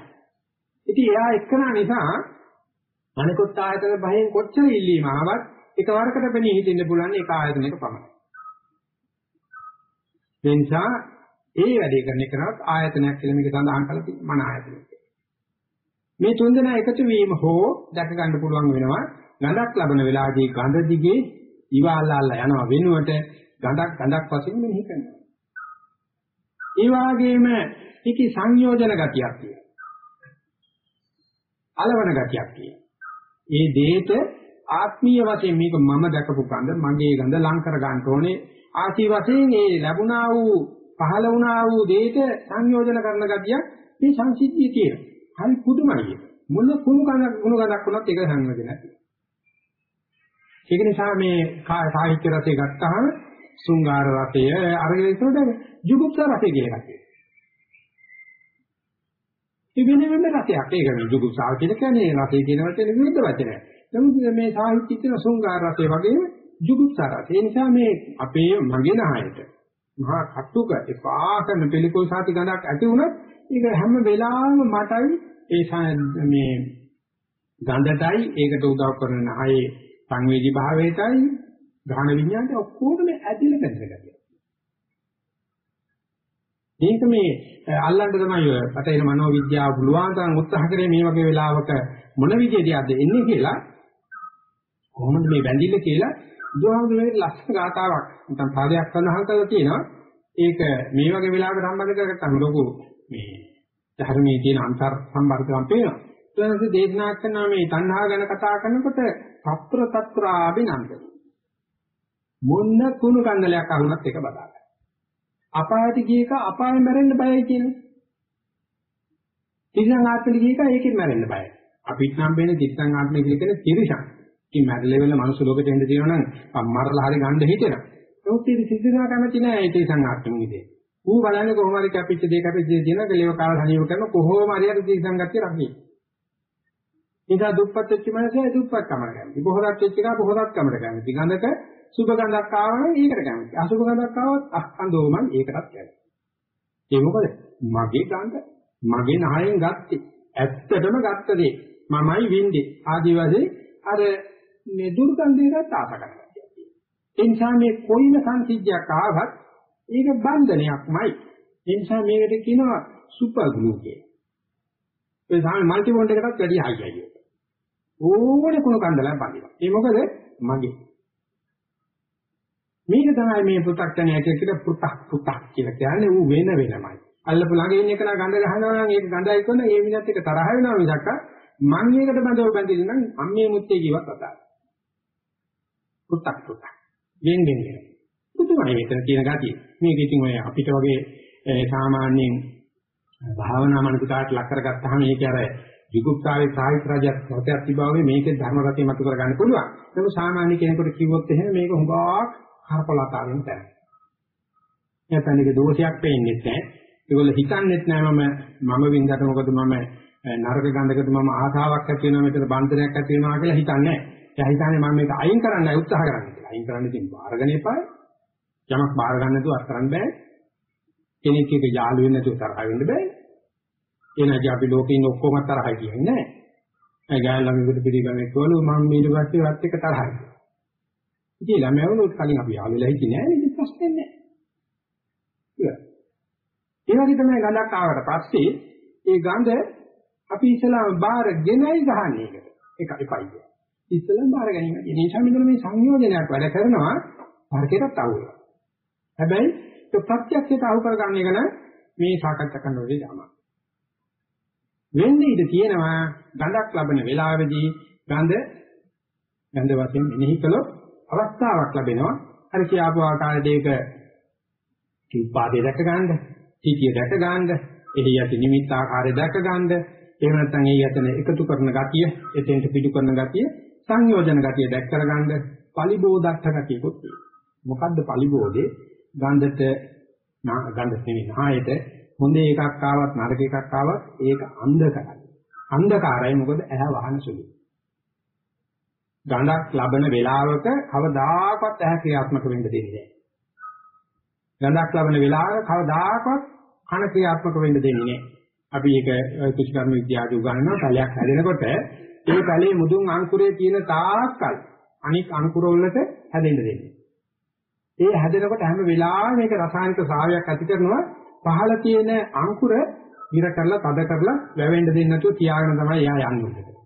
ඉතින් එයා එක්කන නිසා අනිකුත් ආයතන බහෙන් කොච්චර ඉල්ලීම ආවත් එකවරකට බෙනී හිටින්න පුළුවන් ඒක ආයතනයක පමණයි. ඒ නිසා ඒ වැඩේ කරන එකනත් ආයතනයක් කියලා මේක සඳහන් කරලා තියෙනවා මන ආයතනය. මේ තුන් දෙනා එකතු වීම හෝ දැක ගන්න පුළුවන් වෙනවා ගඳක් ලබන වෙලාවේදී ගඳ දිගේ ඉවාල්ලාල්ලා යනවා වෙනුවට ගඳක් ගඳක් වශයෙන් මෙනෙහි කරනවා. ඒ වගේම ඒකේ සංයෝජන ගතියක් තියෙනවා. అలවන ගතියක් තියෙනවා. ඒ දෙයට ආත්මීය වශයෙන් මේක මම දැකපු ගඳ මගේ ගඳ ලං කර ගන්න ඕනේ. ආසී වශයෙන් ඒ ලැබුණා වූ පහළ වුණා වූ දෙයට සංයෝජන කරන ගතිය මේ සංසිද්ධිය තියෙනවා. හරි පුදුමයි මොන කුණු ගඳක් කුණු ගඳක් වුණත් ඒක සංයෝජන නැති. ඒක නිසා මේ සාහිත්‍ය රසය ගත්තාම සුංගාර රසය අරගෙන ඉන්නකොට ජුගුප්ස රසය කියලා එකක් තියෙනවා. ඒ වෙන වෙන රසයක් ඒක නේ ජුගුප්සාව කියලා කියන්නේ රසය කියන වචනේ විරුද්ධ වචනයක් නමුත් මේ සාහිත්‍ය කියන සුංගාර රසය වගේම ජුගුප්සා රසය ඒ නිසා මේ අපේ මගේ නහයට මහා කටුක එපා කරන පිළිකුල් සාති ගඳක් ඇති වුණත් ඒක හැම වෙලාවෙම මටයි ඒ මේ ගඳටයි ඒකට උදව් කරන නහයේ සංවේදී භාවයටයි ගාහන විඤ්ඤාණයට ඔක්කොම ඇදිලා බැඳලා මේක මේ අල්ලන්න තමයි ඔය පටේන මනෝවිද්‍යාව පුළුවන් තරම් උත්සාහ කරේ මේ වගේ වෙලාවක මොන විදිහටද එන්නේ කියලා? කොහොමද මේ බැඳිල්ල කියලා? බුදුහාමුදුරේ ලක්ෂණ ගාතාවක් නැත්නම් පාදයක් සඳහන් කරලා තියෙනවා. ඒක මේ වගේ වෙලාවක සම්බන්ධ කරගත්තම ලොකු මේ ධර්මයේ තියෙන අන්තර් සම්බන්ධකම් පේනවා. ඊළඟට දේශනා කරන මේ තණ්හා ගැන කතා කරනකොට සත්‍ර తත්‍රාබිනන්ද මොන්න කුණු කන්දලයක් අහුනත් ඒක බදා ගන්න. අපායට ගියක අපායෙන් මැරෙන්න බයයි කියන්නේ. තිරිසන් ආත්මෙට ගියක ඒකෙන් මැරෙන්න බයයි. අපිට නම් වෙන්නේ තිරිසන් ආත්මෙ කියලා කියන්නේ තිරිසන්. ඉතින් මැරෙලා වෙන මනුස්ස ලෝකෙට එන්න තියෙනවා නම් මරලා හරි ගන්න හිතෙනවා. නමුත් ඉතින් තිරිසන් කැමති නෑ ඒ තිරිසන් ආත්මෙ ඉතින්. ඌ බලන්නේ කොහොම හරි කැපිච්ච දෙයක් කැපිච්ච දෙයක් දිනන කලේව කාල හනියව කරන කොහොම හරි හරි තිරිසන් ගැතිය රකින්න. නිසා දුප්පත් වෙච්ච මනසේ දුප්පත් කමර කැමති. බොහෝරක් වෙච්ච එක බොහෝරක් කමර කැමති. ගඳක සුභ ගඳක් ආවම ඒකට කැමති. අසුභ ගඳක් ආවොත් අස්කන්ධෝමන් ඒකටත් කැමති. ඒ මොකද? මගේ ගඳ මගේ නහයෙන් ගත්තේ. ඇත්තටම ගත්ත දේ. මමයි වින්දේ. ආදි වශයෙන් අර මේ දුර්ගන්ධයකට ආස කරනවා. ඒ නිසා මේ කොයිම සංසිද්ධියක් ආවත් ඒක බන්ධනයක්මයි. ඒ නිසා මේකට කියනවා සුපර් ග්ලූ කියලා. ඒ සාමාන්‍ය මල්ටි බොන්ඩ් එකටත් වැඩිය හයියයි. ඕනේ කුණු කන්දලක් බඳිනවා. ඒ මොකද මගේ. මේක තමයි මේ පෘථග්ජනය කියලා පෘථක් පෘථක් කියලා කියන්නේ ඌ වෙන වෙනමයි. අල්ලපු ළඟ ඉන්න එක ගඳ ගහනවා නම් ඒක ගඳයි කරන ඒ විනත් එක තරහ වෙනවා මිසක් මං ඒකට බඳව බැඳින්න නම් අම්මේ මුත්තේ කිව්වත් අතාර. පෘථක් පෘථක්. වෙන වෙන වෙන. පුදුමයි මෙතන තියෙන ගතිය. මේක ඉතින් ඔය අපිට වගේ සාමාන්‍යයෙන් භාවනා මනසකට ලක් කරගත්තාම මේක අර විගුප්තාවේ සාහිත්‍ය රාජ්‍යයක් රටයක් තිබාවේ මේකේ ධර්ම රටේ මතු කරගන්න පුළුවන්. ඒක සාමාන්‍ය කෙනෙකුට කිව්වොත් එහෙම මේක හුඟක් කරපලතාවෙන් තමයි. නැත්නම් ඒක දෝෂයක් පේන්නේ නැහැ. ඒගොල්ලෝ හිතන්නේත් නැහැ මම මම වින්දට මොකද මම නරක ගඳකට මම ආසාවක් ඇති වෙනවා මෙතන බන්ධනයක් ඇති වෙනවා කියලා හිතන්නේ නැහැ. එයා හිතන්නේ මම මේක අයින් කරන්නයි උත්සාහ කරන්නේ කියලා. අයින් කරන්න ඉතින් බාරගෙන එපා. යමක් බාර ගන්න නැතුව අත් කරන්න බෑ. කෙනෙක් එක්ක යාළු වෙන්න නැතුව තරහ වෙන්න බෑ. එනජ අපි ලෝකේ ඉන්න ඔක්කොම තරහයි කියන්නේ නැහැ. ඒ ගෑන් ළමයෙකුට පිළිගන්නේ කොළු මම ඊට පස්සේ වත් එක තරහයි. ඉතින් ළමයාවලුත් කලින් අපි යාළුවලා හිටියේ නෑ ඉතින් ප්‍රශ්නේ නෑ. ඒ වගේ තමයි ගඳක් ආවට පස්සේ ඒ ගඳ අපි ඉස්සලාම බාරගෙනයි ගහන්නේ ඒකට. ඒක එපයි. ඉස්සලාම බාර ගැනීම. ඒ නිසා මෙතන මේ සංයෝජනයක් වැඩ කරනවා තර්කයටත් අහු වෙනවා. හැබැයි ඒ ප්‍රත්‍යක්ෂයට අහු කරගන්න එක නම් මේ සාකච්ඡා කරන වෙලේ තමයි. වෙන්නේ ඉඳ තියෙනවා ගඳක් ලබන වෙලාවේදී ගඳ ගඳ වශයෙන් මෙනෙහි කළොත් අවස්ථාවක් ලැබෙනවා. අර කියාපු ආකාරයට ඒක කිපාදේ දැක ගන්න, සිටිය දැක ගන්න, එහි යටි නිමිත්ත ආකාරය දැක ගන්න, එහෙම නැත්නම් එහි යතන එකතු කරන ගතිය, එතෙන්ට පිටු කරන ගතිය, සංයෝජන ගතිය දැක් කරගන්න, පලිබෝධත්ත ගතියකුත් තියෙනවා. මොකද්ද පලිබෝධේ? ගන්ධට ගන්ධ නෙවෙයි නායට හොඳ එකක් ආවත් නරක එකක් ආවත් ඒක අන්ධකාරයි. අන්ධකාරයි මොකද ඇහැ වහන සුළුයි. ගඳක් ලබන වේලාවක කවදාකවත් ඇහැ ක්‍රියාත්මක වෙන්න දෙන්නේ නැහැ. ගඳක් ලබන වේලාවක කවදාකවත් කන ක්‍රියාත්මක වෙන්න දෙන්නේ නැහැ. අපි ඒක කුෂ්කර්ම විද්‍යාවේ උගන්වන පැලයක් හැදෙනකොට ඒ පැලේ මුදුන් අංකුරයේ තියෙන තාක්කල් අනික් අංකුර වලට හැදෙන්න දෙන්නේ. ඒ හැදෙනකොට හැම වෙලාවෙම මේක රසායනික සාවයක් ඇති කරනවා පහළ තියෙන අංකුර ඉර කරලා තද කරලා වැවෙන්න දෙන්නේ නැතුව තියාගෙන තමයි එයා යන්නේ.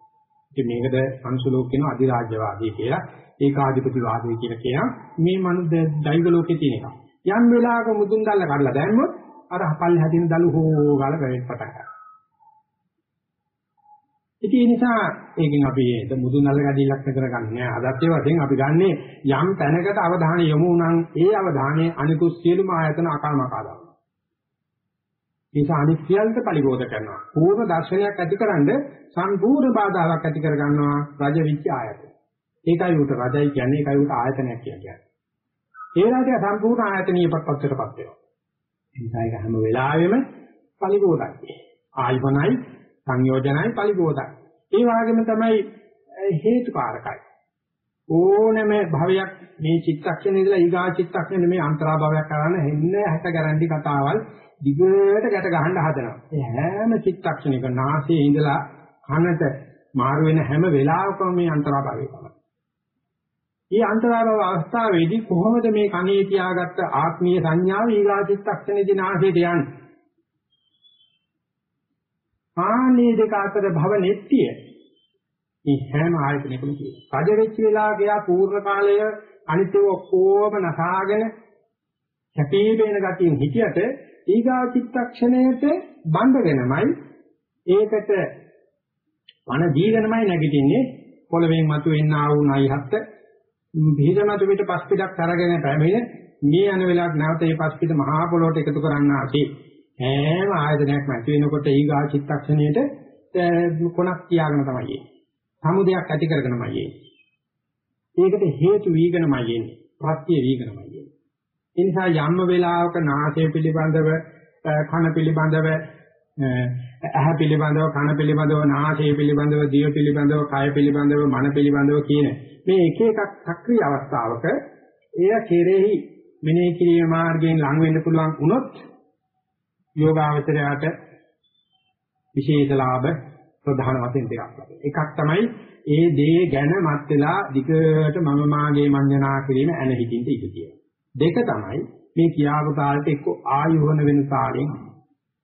ඉතින් මේකද සංසලෝක කියන අධිරාජ්‍යවාදී කියලා ඒකාධිපතිවාදී කියලා කියනවා. මේ මනු දෛව ලෝකේ තියෙන එක. යම් වෙලාවක මුදුන් දැල්ල කඩලා දැම්මොත් අර පල්ලි හැදින දළු හෝ ගාලා වැවෙන්න පටන් ගන්නවා. ඉතින් ඒ නිසා ඒකෙන් අපි මුදුන් දැල්ල ගැදීලක් කරගන්නේ නැහැ. අදත් ඒ වශයෙන් අපි ගන්නේ යම් තැනකට අවධානය යොමු වුණනම් ඒ අවධානය අනිකුත් සියලුම ආයතන අකල්මකා දානවා. නිසා අනිත් සියල්ලට පරිබෝධ කරනවා. පූර්ණ දර්ශනයක් ඇතිකරනද සම්පූර්ණ බාධාවක් ඇති කර ගන්නවා රජ විච ආයතන. ඒකයි උට රජයි කියන්නේ ඒකයි උට ආයතනයක් කියන්නේ. ඒ රාජය සම්පූර්ණ ආයතනීය පත්තරටපත් වෙනවා. ඒ නිසා ඒක හැම වෙලාවෙම පරිබෝධයි. ආයමනයි සංයෝජනයි පරිබෝධයි. ඒ වගේම තමයි හේතුකාරකයි. ඕනෑම භවයක් මේ චිත්තක්ෂණේ ඉඳලා ඊගා චිත්තක්ෂණේ මේ අන්තරා භවයක් කරන හෙන්න හැට ගැරන්ටි කතාවල් දිගට ගැට ගහන්න හදනවා. ඒ හැම චිත්තක්ෂණයක නාසයේ ඉඳලා කනට මාරු වෙන හැම වෙලාවකම මේ අන්තරාභාවය තමයි. මේ අන්තරාභාව අවස්ථාවේදී කොහොමද මේ කනේ තියාගත්ත ආත්මීය සංඥාව ඊගා චිත්තක්ෂණේදී නාසයට යන්නේ? ආනේ දෙක අතර භව නෙට්ටිය මේ හැම ආයතනයකම තියෙනවා. රජ වෙච්ච වෙලාවක යා පූර්ණ කාලය අනිත්‍ය ඔක්කොම නසාගෙන කැපී පෙනෙන ගතියෙන් හිටියට ඊගා චිත්තක්ෂණයට බඳ වෙනමයි ඒකට වන දීගෙනමයි නැගිටින්නේ පොළවෙන් මතුවෙන්න ආ වූ නයිහත් බිහිදමතු පිට පස් පිටක් අරගෙන පැමිණ මේ යන වෙලාවට නැවත මේ පස් පිට මහා පොළොවට එකතු කරන්න ආසී හැම ආයතනයක්ම ඇති වෙනකොට ඊගා චිත්තක්ෂණයට කොනක් තියාගෙන තමයි එන්නේ. සමුදයක් ඇති කරගෙනමයි එන්නේ. ඒකට හේතු වීගෙනමයි එන්නේ. ප්‍රත්‍ය වීගෙනමයි එන්නේ. ඒ නිසා යම් වෙලාවක නාසය පිළිබඳව කන පිළිබඳව ඇහ පිළිබඳව කන පිළිබඳව නාසය පිළිබඳව දිව පිළිබඳව කය පිළිබඳව මන පිළිබඳව කියන මේ එක එකක් සක්‍රීය අවස්ථාවක එය කෙරෙහි මෙනෙහි කිරීම මාර්ගයෙන් ලං වෙන්න පුළුවන් වුණොත් යෝගාවචරයට විශේෂ ලාභ ප්‍රධාන වශයෙන් දෙකක් ලැබෙනවා. එකක් තමයි ඒ දේ ගැන මත් වෙලා දිගට මම මාගේ මඤ්ඤණා කිරීම ඇන හිතින්ද ඉඳ කියලා. දෙක තමයි මේ කියාපු තාලෙට එක්ක ආයෝහන වෙන තාලෙන්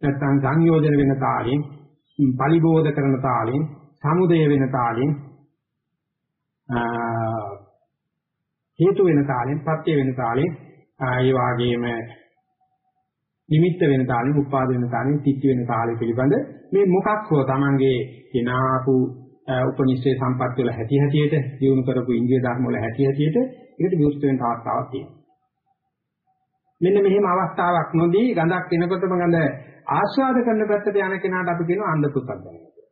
නැත්නම් සංයෝජන වෙන තාලෙන් පරිබෝධ කරන තාලෙන් සමුදය වෙන තාලෙන් හේතු වෙන තාලෙන් පත්‍ය වෙන තාලෙන් ඒ වගේම නිමිත්ත වෙන තාලෙන් උපාද වෙන තාලෙන් තිත්ති වෙන තාලෙ පිළිබඳ මේ මොකක් හෝ Tamange කෙනාපු උපනිෂේ සම්පත් වල හැටි හැටියට දිනු කරපු ඉන්දිය ධර්ම වල හැටි හැටියට ඒකට විවෘත වෙන අවස්ථාවක් තියෙනවා. මෙන්න මෙහෙම අවස්ථාවක් නොදී ගඳක් එනකොටම ගඳ ආස්වාද කරන පැත්තට යන කෙනාට අපි කියනවා අන්ධ පුතග්ජනය කියලා.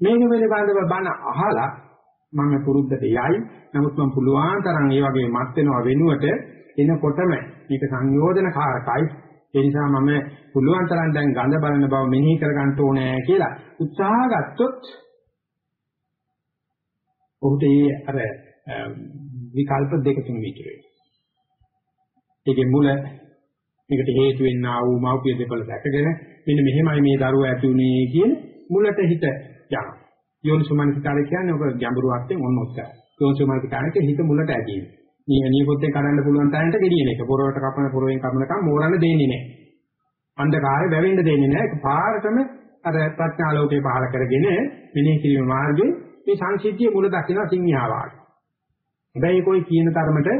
මේක පිළිබඳව බණ අහලා මම පුරුද්දට යයි. නමුත් මම පුළුවන් තරම් මේ වගේ මත් වෙනව වෙනුවට එනකොටම මේක සංයෝජන කාරකයි. ඒ නිසා මම පුළුවන් තරම් දැන් ගඳ බලන බව මෙනෙහි කරගන්න ඕනේ කියලා උත්සාහ ගත්තොත් ඔහුට ඒ අර විකල්ප දෙක තුන විතර ඒකේ මුල මේකට හේතු වෙන්නා වූ මෞපිය දෙපළ දැකගෙන මෙන්න මෙහෙමයි මේ දරුවා ඇති උනේ කියන මුලට හිත යනවා. යෝනිසුමනිකාරය කියන්නේ ඔක ගැඹුරු අර්ථයෙන් ඔන්න ඔච්චරයි. යෝනිසුමනිකාරයේ හිත මුලට ඇදීම. මේ නියපොත්තේ කඩන්න පුළුවන් තරමට ගෙඩියන එක. පොරවට කපන පොරවෙන් කපනකම් මෝරන්න දෙන්නේ නැහැ. අන්ධකාරය වැවෙන්න දෙන්නේ නැහැ. ඒක පාරටම අර ප්‍රඥාලෝකේ පහල කරගෙන මෙනෙහි කිරීම මාර්ගයේ මේ සංසිද්ධිය මුල දකින්න සිංහා වාගේ. හැබැයි કોઈ කියන තරමට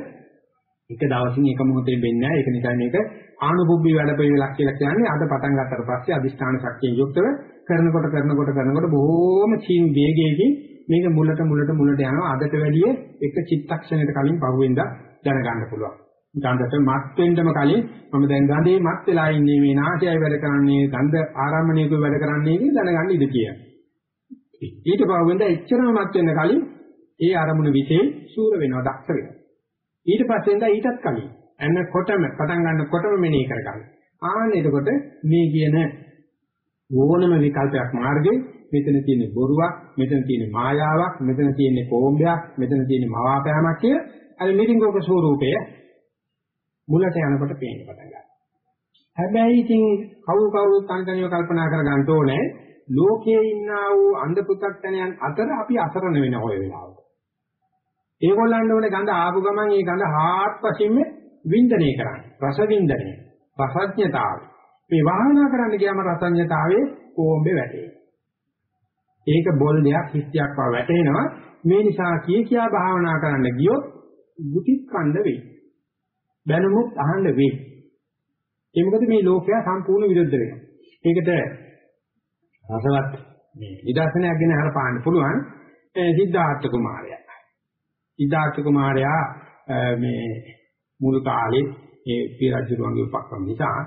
එක දවසින් එක මොහොතේ වෙන්නේ නැහැ. ඒක නිසා මේක ආනුභුබ්බි වැඩ පිළිවෙලක් කියලා කියන්නේ අද පටන් ගන්නතර පස්සේ අදිෂ්ඨාන ශක්තියෙන් යුක්තව කරනකොට කරනකොට කරනකොට බොහෝම චීන් වේගයකින් මේක මුලට මුලට මුලට යනවා. අදට වැඩිය එක චිත්තක්ෂණයකට කලින් පහුවෙන්ද දැනගන්න පුළුවන්. ගන්ධට මත් වෙන්නම කලින් මම දැන් ගඳේ මත් වෙලා ඉන්නේ මේ නාසයයි වැඩ කරන්නේ ගන්ධ ආරම්භණයක වැඩ කරන්නේ කියලා දැනගන්න ඉඩ තියෙනවා. ඊට පහුවෙන්ද එච්චරම මත් වෙන්න කලින් ඒ අරමුණ විශේෂ සූර වෙනවා දක්ෂ වෙනවා. ඊට පස්සේ ඉඳලා ඊටත් කලින් එන්නකොටම පටන් ගන්නකොටම මෙනෙහි කරගන්න. ආන්න එතකොට මේ කියන ඕනම විකල්පයක් මාර්ගේ මෙතන තියෙන බොරුවක්, මෙතන තියෙන මායාවක්, මෙතන තියෙන කොම්බයක්, මෙතන තියෙන මවාපෑමක් කිය අර මිරිඟෝක ස්වරූපය මුලට යනකොට පේන්න පටන් ගන්නවා. හැබැයි ඉතින් කවුරු කවුරුත් අන්තනියව කල්පනා කර ගන්න ඕනේ ලෝකයේ ඉන්නා වූ අන්ධ පු탁ඥයන් අතර අපි අසරණ වෙන ඔය වෙලාවට. ඒගොල්ලන්ට ඕනේ ගඳ ආපු ගමන් ඒ ගඳ හාත්පසින්ම වින්දනය කරන්නේ. රස වින්දනය. රසඥතාවය. මේ වාහනා කරන්න ගියාම රසඥතාවයේ කොම්බේ වැටේ. ඒක බොල් දෙයක් හිස්තියක් වා වැටෙනවා. මේ නිසා කී කියා භාවනා කරන්න ගියොත් බුතිත් කණ්ඩ වෙයි. බැලුමුත් අහන්න වෙයි. ඒ මොකද මේ ලෝකයා සම්පූර්ණ විරුද්ධ වෙනවා. ඒකට රසවත් මේ නිදර්ශනයක් ගැන හරපාන්න පුළුවන් සිද්ධාර්ථ කුමාරයා. සිද්ධාර්ථ කුමාරයා මේ මුල් කාලේ ඒ පිරජුරුවන්ගේ උපක්‍රම නිසා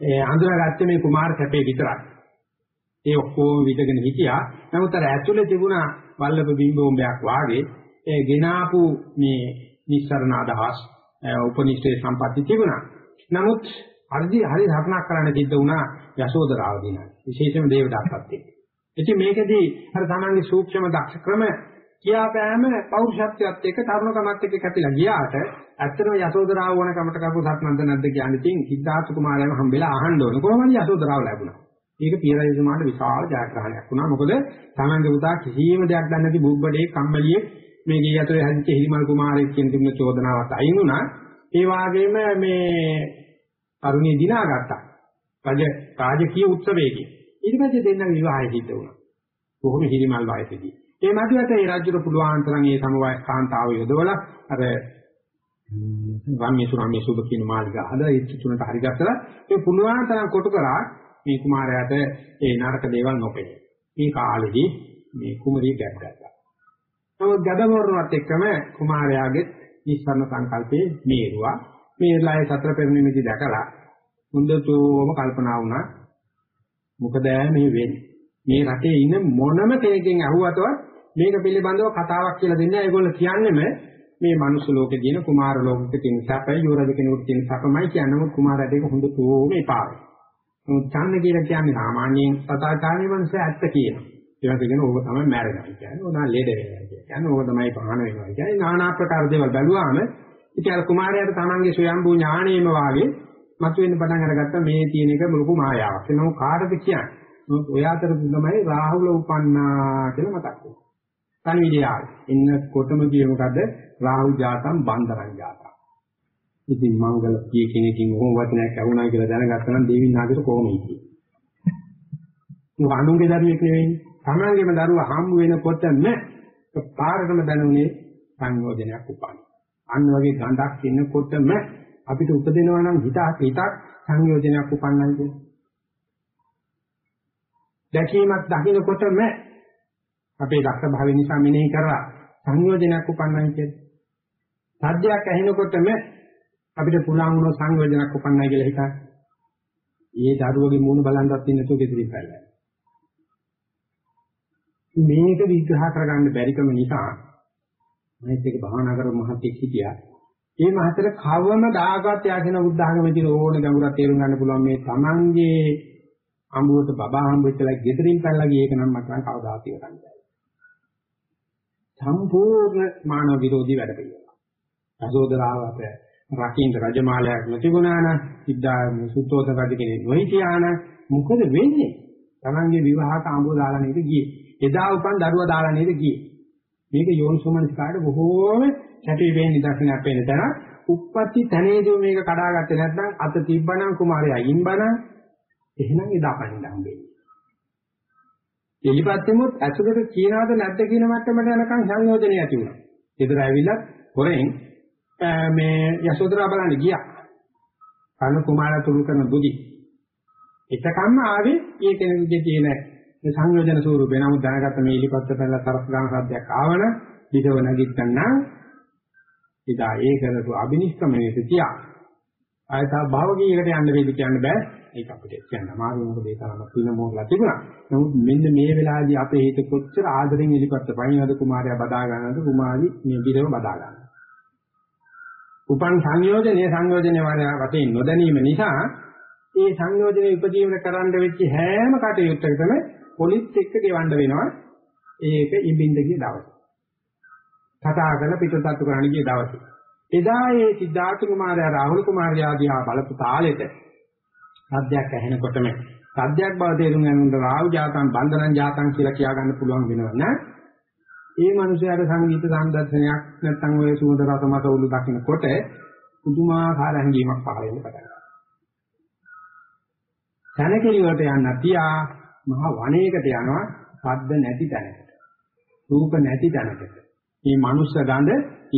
ඒ අඳුරගත්තේ මේ කුමාර සැපේ විතරයි. ඒ ඔක්කොම විදගෙන හිටියා. නමුත් අර ඇතුලේ තිබුණා වල්ලභ බිම්බෝම්බයක් වාගේ ඒ ගෙනාපු මේ නිස්සරණ අදහස් උපනිෂ්ඨේ සම්පatti තිබුණා. නමුත් හරි හරි ධර්ණක් කරන්න සිද්ධ වුණා යශෝදරාව දින. විශේෂම දේවදත්තත් එක්ක. ඉතින් මේකදී අර තමන්ගේ සූක්ෂම දක්ෂ ක්‍රම කියාපෑම පෞරුෂත්වයත් එක්ක තරුණකමත් එක්ක කැපිලා ගියාට ඇත්තටම යසෝදරාව වුණ කමට කපු සත්නන්ද නැද්ද කියන්නේ ඉතින් සිද්ධාර්ථ කුමාරයාම හම්බෙලා අහන්න ඕන කොහොමද යසෝදරාව ලැබුණා. ඒක පියරජතුමාට විශාල ජයග්‍රහණයක් වුණා. මොකද තමන්ගේ උදා කිසිම දෙයක් දන්නේ නැති බුබ්බඩේ කම්මැලියේ මේ ගේ යතරේ හැදිච්ච හිරිමල් කුමාරයෙක් කියන තිබුණ චෝදනාවත් අයින් වුණා. ඒ වගේම මේ අරුණිය දිනාගත්තා. රජ රාජකීය උත්සවයකින්. ඊට පස්සේ දෙන්න විවාහය සිද්ධ වුණා. කොහොම හිරිමල් වයසේදී. ඒ මැදියට ඒ රාජ්‍යර පුළුවන් තරම් මේ සමවය කාන්තාව යොදවලා අර රාම්‍ය සුරාම්‍ය සුබ කියන මාලිගා හදලා ඒ තුනට හරි ගස්සලා ඒ පුළුවන් තරම් කොටු කරා මේ කුමාරයාට ඒ නරක දේවල් නොපෙනේ. මේ කාලෙදී මේ කුමරිය ගැබ් ගත්තා. නමුත් ගදවරුණත් එක්කම කුමාරයාගේ නිස්සරණ සංකල්පේ මේරුවා. මේලායේ සතර පෙරණිමේදී දැකලා හොඳටම කල්පනා වුණා මොකද මේ වෙන්නේ? මේ රටේ ඉන්න මොනම කෙනෙක්ගෙන් අහුවතවත් මේක පිළිබඳව කතාවක් කියලා දෙන්නේ ඒගොල්ලෝ කියන්නේම මේ මනුස්ස ලෝකේ දින කුමාර ලෝකෙක තියෙන සැපයි යෝරද කෙනෙකුට තියෙන සැපමයි කියනමුත් කුමාරයාට ඒක හොඳටම එපායි. නමුත් ඡන්ද කියලා කියන්නේ සාමාන්‍යයෙන් සදාචාරයේ මනස ඇත්ත කියනවා. ඒවට කියන ඕක තමයි මැරෙනවා කියන්නේ. ඕනා ලෙඩ වෙනවා කියන්නේ. ඕක තමයි පහන වෙනවා කියන්නේ. নানা ආකාර දේවල් බැලුවාම ඉතින් අර කුමාරයාට තමන්ගේ ස්වයම්බූ ඥාණයෙම වාගේ මතුවෙන්න පටන් අරගත්ත මේ තියෙන එක ලොකු මායාවක්. ඒක නෝ කාටද කියන්නේ? නමුත් ඔය අතර තමයි රාහුල උපන්නා කියලා මතක් වෙනවා. පණිවිඩය එන්නකොටම කියේ මොකද රාහුල් ජාතම් බන්දරං ජාතම්. ඉතින් මංගල කිය කෙනකින් ඕම වචනයක් ඇහුණා කියලා දැනගත්තා නම් දේවින් නාගට කොහොම හිටියේ. ඒක අනුන්ගේ දරුවෙක් නෙවෙයි. තමන්ගේම දරුවා හම්බ වෙනකොටම පාරටම දැනුනේ සංයෝජනයක් උපන්න. අන්න වගේ ගඳක් ඉන්නකොටම අපිට උපදිනවා නම් හිත හිතක් සංයෝජනයක් උපන්නයි කියන්නේ. දැකීමක් දකින්නකොටම අපේ දක්ෂ භාවය නිසා මෙනෙහි කරලා සංයෝජනයක් උපන්නයි කියන්නේ. සද්දයක් ඇහෙනකොටම අපිට පුළුවන් වුණ සංයෝජනයක් උපන්නයි කියලා හිතන්න. ඒ දරුවගේ මූණ බලන්නවත් ඉන්න තු ගෙදරින් පැල්ලයි. මේක විග්‍රහ කරගන්න බැරිකම නිසා මම ඒක භාවනා කරපු මහත්ෙක් හිටියා. ඒ මහතර කවම දාගත් යාගෙන බුද්ධ ආගමේ තියෙන ඕන ගැඹුරක් තේරුම් ගන්න පුළුවන් මේ Tamange අඹුවට බබා හම්බෙච්චලා ගෙදරින් පැනලා ගිය එක නම් මට නම් කවදාත් ඉවරන්න බෑ. සම්පූර්ණ මානව විරෝධී වැඩ පිළිවෙල. අසෝදරාව අප රකින්න රජමාලයක් නොතිබුණා නම් සිද්ධා සුත්තෝත රජ කෙනෙක් නොහිටියා නම් මොකද වෙන්නේ? Tamange විවාහක අඹුව දාලා නේද ගියේ. එදා උපන් දරුවා දාලා නේද ගියේ. මේක යෝනිසෝමනසිකාට බොහෝම කැටි වෙන නිදර්ශනයක් වෙන තැන උප්පත්ති තැනේදී මේක කඩාගත්තේ නැත්නම් අත තිබ්බනම් කුමාරයා ඉම්බනම් එහෙනම් එදා පණින්න හම්බෙන්නේ. එලිපත්තෙමුත් ඇතුළට කියනවාද නැද්ද කියන මට්ටමට යනකම් සංයෝජනය ඇති වුණා. ඊතර ඇවිල්ලා හොරෙන් මේ යසෝදරා බලන්න ගියා. කන කුමාරයා තුරු කරන බුදි. එතකම්ම ආවේ ඒ කෙනෙකුගේ තියෙන මේ සංයෝජන ස්වරූපේ නමුත් දැනගත්ත මේ ඉලිපත්ත පැනලා තරස් ගන්න සද්දයක් ආවන විදව නැගිට්ටන්නම් ඉදා ඒ කරපු අබිනිෂ්ක්‍මණයට තියා ආයත භාවකීයකට යන්න වේද කියන්න බෑ ඒක අපිට කියන්න අමාරු මොකද ඒ තරම පින මොහොතලා තිබුණා. නමුත් මෙන්න මේ වෙලාවේදී අපේ හිත කොච්චර ආදරෙන් ඉලිපත්ත පයින්නද කුමාරයා බදා ගන්නද කුමාරි මේ විදව බදා ගන්නවා. උපන් සංයෝජනයේ සංයෝජනයේ වශයෙන් නොදැනීම නිසා ඒ සංයෝජනයේ උපජීවන කරන්න වෙච්ච හැම කටයුත්තකටම පොලිස් එක්ක ගෙවන්න වෙනවා. ඒක ඉබින්ද ගිය දවසේ. කතා කරලා පිටතට කරන්න ගිය දවසේ. එදා ඒ සිද්ධාර්ථ කුමාරයා රාහුල කුමාරයා දිහා බලපු තාලෙට සද්දයක් ඇහෙනකොටම සද්දයක් බව තේරුම් ගන්නට රාහු ජාතන් බන්ධනං ජාතන් කියලා කියා ගන්න පුළුවන් වෙනවා නේද? ඒ මිනිසයාට සංගීත සම්දර්ශනයක් නැත්නම් ඔය සුවඳ රස මත උළු දකින්නකොට පුදුමාකාර හැඟීමක් පහළ වෙන්න පටන් ගන්නවා. සැනකෙලි වලට යන්න තියා මහ වනයේකට යනවා ශබ්ද නැති තැනකට. රූප නැති තැනකට. මේ මනුස්ස ගඳ,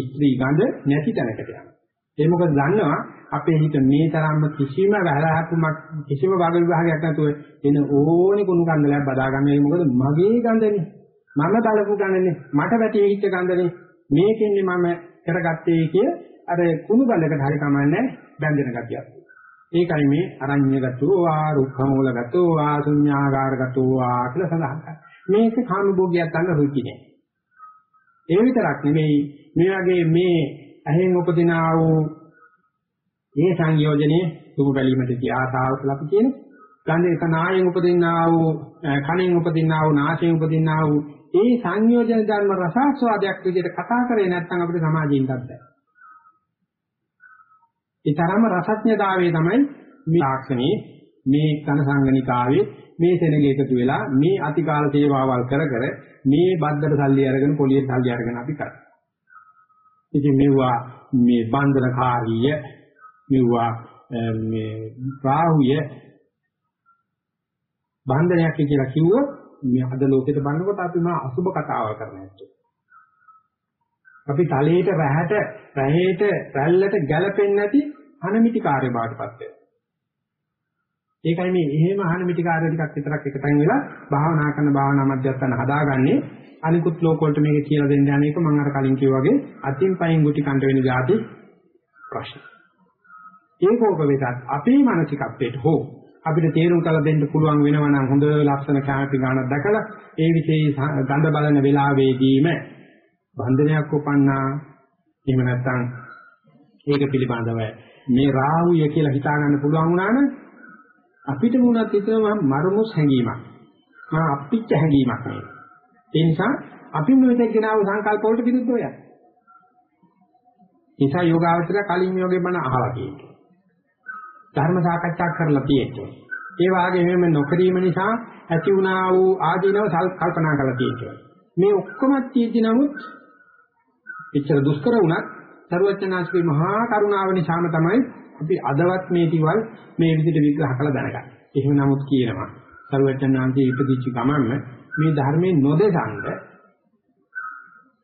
ස්ත්‍රී ගඳ නැති තැනකට යනවා. ඒ මොකද දන්නවා අපේ හිත මේ තරම්ම කිසිම වැළහතුමක් කිසිම වග විභාගයක් නැතුව එන ඕනි කුණු කන්දලයක් බදා ගන්න. ඒක මොකද මගේ ගඳනේ. මම බලපු ගඳනේ. මට වැටෙච්ච ගඳනේ. මේකෙන්නේ මම කරගත්තේ කිය අර කුණු ගඳකට හරි කමන්නේ බැඳෙන ගතියක්. ඒකයි මේ අරඤ්‍යගතෝ ආ රුක්ඛමූලගතෝ ආ ශුඤ්ඤාගාරගතෝ ආ කියලා සඳහන් කරන්නේ. මේක කාමභෝගියක් ගන්න රුචි නෑ. ඒ විතරක් නෙමෙයි මේ වගේ මේ ඇහෙන් උපදිනා වූ මේ සංයෝජනේ සුභ බැලීමේදී ආසාව කියලා අපි කියන්නේ. ගන්ධේ කනායෙන් උපදිනා වූ කණෙන් උපදිනා වූ නාසයෙන් උපදිනා වූ ඒ සංයෝජන ධර්ම රසාස්වාදයක් විදිහට කතා කරේ නැත්නම් අපිට සමාජයෙන් ගන්නෑ. ඒ තරම රසඥතාවයේ තමයි මේ තාක්ෂණයේ මේ ඝන සංගණිකාවේ මේ සෙනග එකතු වෙලා මේ අතිකාල සේවාවල් කර කර මේ බද්දට සල්ලි අරගෙන පොලියට සල්ලි අරගෙන අපි කරා. ඉතින් මෙවුවා මේ බන්ධනකාරීය මෙවුවා මේ රාහුය බන්ධනයක් කියලා කිව්වොත් මේ අද ලෝකෙට බලනකොට අපි මා අසුබ කතාව කරන්නේ නැත්තේ. අපි තලයේට රැහැට රැහේට රැල්ලට ගැලපෙන්නේ නැති අනමිති කාර්ය බාටපත් වෙනවා. ඒකයි මේ එහෙම අනමිති කාර්ය ටිකක් විතරක් එකතෙන් වෙලා භාවනා කරන භාවනා මධ්‍යස්ථාන හදාගන්නේ අනිකුත් ලෝක වලට මේක කියලා දෙන්න යන එක මම අර කලින් කිව්වා වගේ අතින් පයින් ගුටි කන්ට වෙන જાති ප්‍රශ්න. ඒකෝප වෙතත් අපේ මානසිකත්වයට හෝ අපිට තේරුම් කරලා දෙන්න පුළුවන් වෙනවා නම් හොඳ ලක්ෂණ කැමති ගානක් දැකලා ඒ විශේෂ ගඳ බලන වෙලාවේදීම බන්ධනයක් උපන්නා. එහෙම නැත්නම් ඒක පිළිබඳව මේ රාහුය කියලා හිතා ගන්න පුළුවන් වුණා නම් අපිට වුණත් හිතනවා මරමුස් හැඟීමක්. මා අපිච්ච හැඟීමක් නේ ඒ නිසා අපි මෙතෙක් ගෙනාව සංකල්ප වලට විරුද්ධව යනවා නිසා යෝගාවචර කලින් යෝගේ බණ අහලා තියෙනවා. ධර්ම සාකච්ඡා කරලා තියෙනවා. ඒ වාගේ මෙහෙම නොකිරීම නිසා ඇති වුණා වූ ආදීනව කල්පනා කරලා තියෙනවා. මේ ඔක්කොම තියෙදි නමුත් එච්චර දුෂ්කර වුණත් සරුවචනාංශගේ මහා කරුණාව නිසාම තමයි අපි අදවත් මේ තිවල් මේ විදිහට විග්‍රහ කළ දැනගන්නේ. එහෙම නමුත් කියනවා සරුවචනාංශයේ ඉපදිච්ච ගමන්ම මේ ධර්මයේ නොදෙසඳ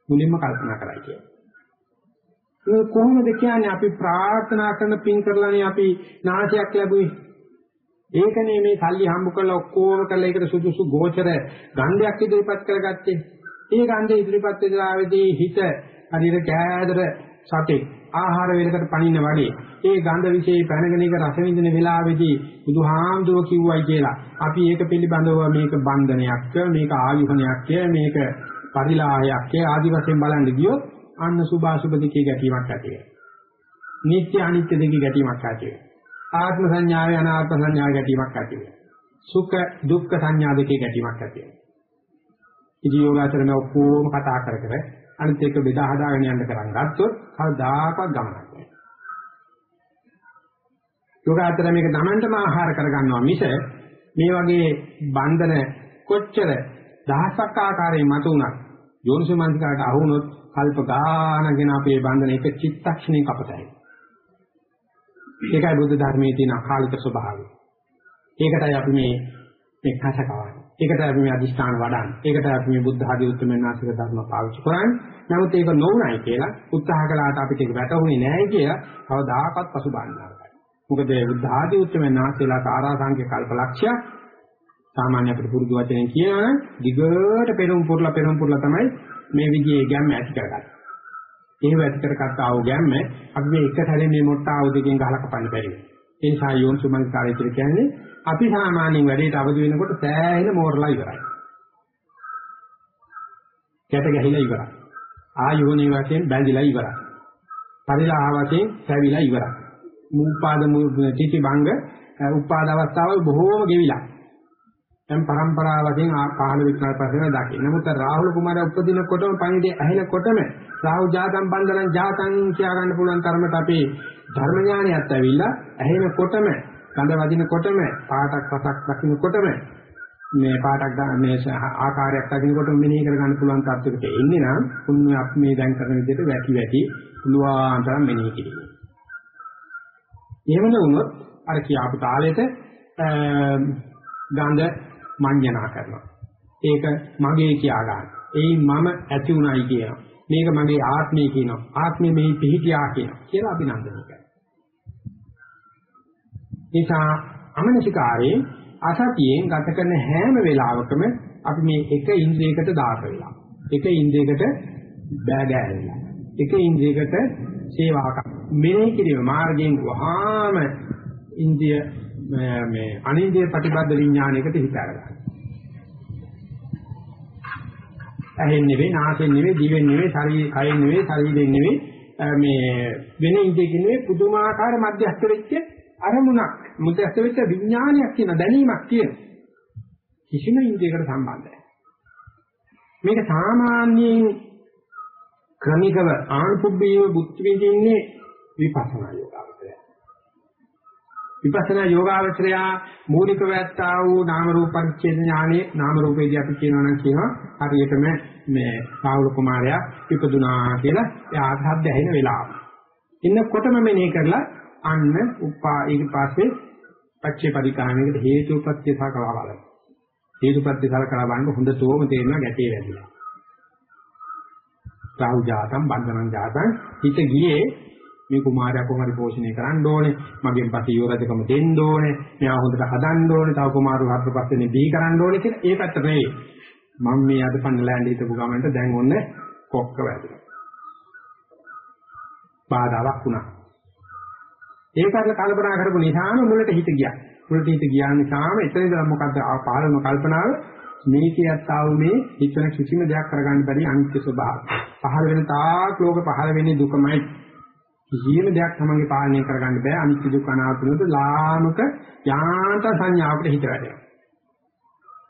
මුලින්ම කල්පනා කරයි කියන්නේ. ඒ කොහොමද කියන්නේ අපි ප්‍රාර්ථනා කරන පින් කරලානේ අපි නාශයක් ලැබුවේ. ඒකනේ මේ සල්ලි හම්බ කරලා ඔක්කොම කරලා ඒකට සුදුසු ගෝචර ගන්ධයක් ඉදිරිපත් කරගත්තේ. ඒ ගන්ධය ඉදිරිපත් වෙලාවේදී හිත හරියට කෑදර සතේ ආහාර වේලකට පණින්න වගේ ඒ ගඳ විශේෂ පැනගෙන එක රස විඳින වෙලාවේදී බුදුහාමුදුරුවෝ කිව්වයි කියලා අපි ඒක පිළිබඳව මේක බන්ධනයක් මේක ආයුධනයක් මේක පරිලාහයක් ආදි වශයෙන් බලන්න ගියොත් අන්න සුභාසුභ දෙකේ ගැටීමක් ඇති වෙනවා. නිත්‍ය අනිත්‍ය දෙකේ ගැටීමක් ඇති වෙනවා. ආත්ම සංඥාවේ අනාත්ම සංඥාවේ ගැටීමක් ඇති වෙනවා. සුඛ දුක්ඛ සංඥා දෙකේ ගැටීමක් ඇති වෙනවා. ඉතින් යෝගාචරණ ඔක්කොම කතා කර කර අනිත් එක බෙදා හදාගෙන යන්න කරන් ගත්තොත් කවදාකවත් ගමනක් නැහැ. යෝගාචර මේක තමන්ටම ආහාර කරගන්නවා මිස මේ වගේ බන්ධන කොච්චර දහසක් ආකාරයෙන් මත උනත් යෝනිසමන්තිකාට අහුනොත් කල්ප ගානගෙන අපේ බන්ධන එක චිත්තක්ෂණේ කපතයි. ඒකයි බුද්ධ ධර්මයේ තියෙන අකාලික ස්වභාවය. ඒකටයි අපි මේ මේ කසකවන්නේ. ඒකටයි අපි මේ අදිස්ථාන වඩන්නේ. ඒකටයි අපි මේ බුද්ධ ආදී උත්තරමයන් ආශ්‍රිත ධර්ම පාවිච්චි කරන්නේ. නමුත් ඒක නොවුණයි කියලා උත්සාහ කළාට අපිට ඒක වැටහුනේ නැහැ කියලා කවදාකවත් පසුබාන්නවා. මොකද බුද්ධ ආදී උත්තරමයන් ආශ්‍රිතලා ආරාසංඛ්‍ය කල්පලක්ෂය සාමාන්‍ය අපිට පුරුදු වචනෙන් කියනවනම් දිගට පෙරම් පුරලා පෙරම් පුරලා තමයි මේ විදිහේ ගැම්ම ඇති කරගන්නේ. එහෙම ඇති කරගත්ත ආව ගැම්ම අපි මේ එක සැරේ මේ මොට්ට ආයුධකින් ගහලා කපන්න බැරි වෙනවා. ඒ නිසා යෝන්සුමන් කාර්යය කියන්නේ අපි සාමාන්‍යයෙන් වැඩේට අවදි වෙනකොට සෑහෙන මෝරලා ඉවරයි. කැට ගැහිලා ඉවරයි. ආයෝනේ වශයෙන් බැඳිලා ඉවරයි. පරිලාහ වශයෙන් සැවිලා ඉවරයි. මුපාද මුති භංග උපාද අවස්ථාවල් බොහෝම ගෙවිලා. දැන් પરම්පරාව වශයෙන් පහළ විකල්ප වශයෙන් දකින්න. නමුත් රාහුල කුමාරයා උපදිනකොටම පණිවිඩය ඇහෙනකොටම රාහු ජාතම් බන්දනං ජාතං කියා ගන්න පුළුවන් තරමට අපේ ධර්ම ඥානයත් ඇවිල්ලා ඇහෙනකොටම ගඳ වදිනකොටම පාටක් රසක් දකින්නකොටම මේ පාටක් මේ ආකාරයක් දකින්නකොට මෙනෙහි කර ගන්න පුළුවන් තත්ත්වයකට එන්නේ නම් උන්නේ අපි මේ දැන් කරන විදිහට වැටි වැටි පුළුවන් තරම් මෙනෙහි කිරීම. එහෙම නුනොත් අර කියාපු තාලෙට ගඳ මඤ්ඤණා කරනවා. ඒක මගේ කියා ගන්න. එයින් මම ඇති උනායි කියනවා. මේක මගේ ආත්මය කියනවා. ආත්මය මෙහි පිහිටියා කියනවා. කියලා අභිනන්දනය කරනවා. නිසා අමනසිකාරේ අසතියෙන් ගත කරන හැම වෙලාවකම අපි මේ එක ඉන්ද්‍රියකට දාස වෙලා. එක ඉන්ද්‍රියකට බෑගෑ වෙලා. එක ඉන්ද්‍රියකට සේවාවක්. මෙනෙහි කිරීම මාර්ගයෙන් වහාම ඉන්ද්‍රිය මේ අනින්ද්‍රිය ප්‍රතිබද්ධ විඥානයකට හිත අරගන්න. ඇහෙන් නෙවෙයි, නාසයෙන් නෙවෙයි, දිවෙන් නෙවෙයි, ශරීරයෙන් කයෙන් නෙවෙයි, ශරීරයෙන් නෙවෙයි මේ වෙන ඉන්ද්‍රියකින් නෙවෙයි පුදුමාකාර මධ්‍යස්ථ වෙච්ච අරමුණක්, මධ්‍යස්ථ වෙච්ච විඥානයක් කියන දැනීමක් කියන කිසිම ඉන්ද්‍රියකට සම්බන්ධ නැහැ. මේක සාමාන්‍යයෙන් ක්‍රමිකව ආනුපුබ්බීව බුද්ධ විදින්නේ විපස්සනා යෝගාවචරය. විපස්සනා යෝගාවචරය මූලික වැත්තා වූ නාම රූප පරිච්ඡේද ඥානේ නාම රූපේදී අපි කියනවා නම් කියනවා හරියටම මේ රාහුල කුමාරයා ඉපදුනා කියලා ඒ ආධාද්ද ඇහෙන වෙලාව. ඉන්නකොටම මෙනෙහි කරලා අන්න උපා ඊට පස්සේ පච්චේ පරිකාණයකට හේතුපත්‍ය සකලා බලන්න. හේතුපත්‍ය සකලා බලන්න හොඳටම තේරෙනවා ගැටේ වැඩිලා. රාහු ජාතම් බන්ධනං ජාතං හිත ගියේ මේ කුමාරයා කොහොමද පෝෂණය කරන්න ඕනේ. මගෙන් පස්සේ යෝරජකම දෙන්න ඕනේ. මෙයා හොඳට හදන්න ඕනේ. තව කුමාරු හතර පස්සේනේ බිහි කරන්න ඕනේ කියලා. ඒ පැත්ත නෙවෙයි. මම මේ අද පන්නලෑන්ඩ හිටපු ගමන්ට දැන් ඔන්න කොක්ක වැදුනා. බාධාවක් වුණා. ඒකත් කල්පනා කරපු නිසාම මුලට හිත ගියා මුලට හිත ගියා නිසාම එතන ඉඳලා මොකද්ද පාලන කල්පනාව මේකේත් ආව මේ හිතන කිසිම දෙයක් කරගන්න බැරි අනිත්‍ය ස්වභාවය පහළ වෙන තාක් ලෝක පහළ වෙන්නේ දුකමයි කිසියම් දෙයක් තමන්ගේ පාලනය කරගන්න බෑ අනිත්‍ය දුක්ඛ අනාත්ම වලට ලාමක යාන්ත සංඥාවකට හිත වැටෙනවා.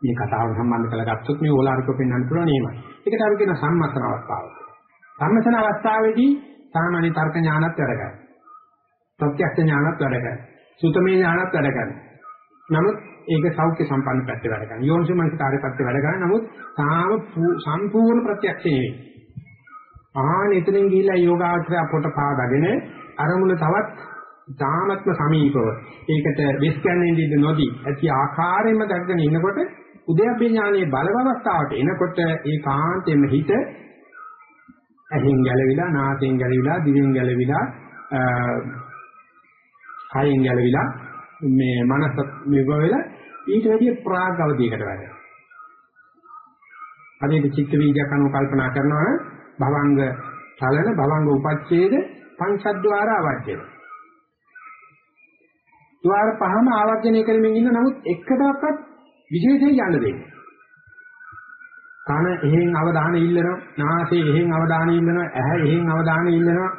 මේ කතාව සම්බන්ධ කරගත්තොත් මේ ඕලාරිකව පෙන්වන්න පුළුවන් නේමයි. ඒකට අපි කියන සම්මතන අවස්ථාව. සම්මතන අවස්ථාවේදී සාමාන්‍ය තර්ක ඥානත් වැඩ කරනවා. ප්‍රත්‍යක්ෂ ඥානත් වැඩ කරනවා. සුතමේ ඥානත් වැඩ කරනවා. නමුත් ඒක සෞඛ්‍ය සම්පන්න පැත්තේ වැඩ කරනවා. යෝනිසමනස කාර්ය පැත්තේ වැඩ කරනවා. නමුත් තාම සම්පූර්ණ ප්‍රත්‍යක්ෂ නෙවෙයි. ආන එතනින් ගිහිල්ලා යෝගාචරය පොට පාදගෙන අරමුණ තවත් ධාමත්ම සමීපව ඒකට වෙස් කියන්නේ ඉඳ නොදී ඇති ආකාරයෙන්ම දැක්ගෙන ඉන්නකොට උද්‍යප්පේ ඥානයේ බලව අවස්ථාවට එනකොට ඒ කාන්තෙම හිත ඇහෙන් ගැලවිලා නාසයෙන් ගැලවිලා දිවෙන් ගැලවිලා කයෙන් ගැලවිලා මේ මනස මෙව වෙලා ඊට වැඩිය ප්‍රාග් අවධියකට වැඩ. අදේ චිත්ත වීජයක් අනුව කල්පනා කරනවා භවංග චලන භවංග උපච්ඡේද පංචද්වාර අවජ්ජන. ద్వාර පහම ආවර්ජනය කරමින් ඉන්න නමුත් එකටවත් විශේෂයෙන් යන්න දෙන්නේ. කන එහෙන් අවධානය ඉල්ලනවා, නාසය එහෙන් අවධානය ඉල්ලනවා, ඇහැ එහෙන් අවධානය ඉල්ලනවා,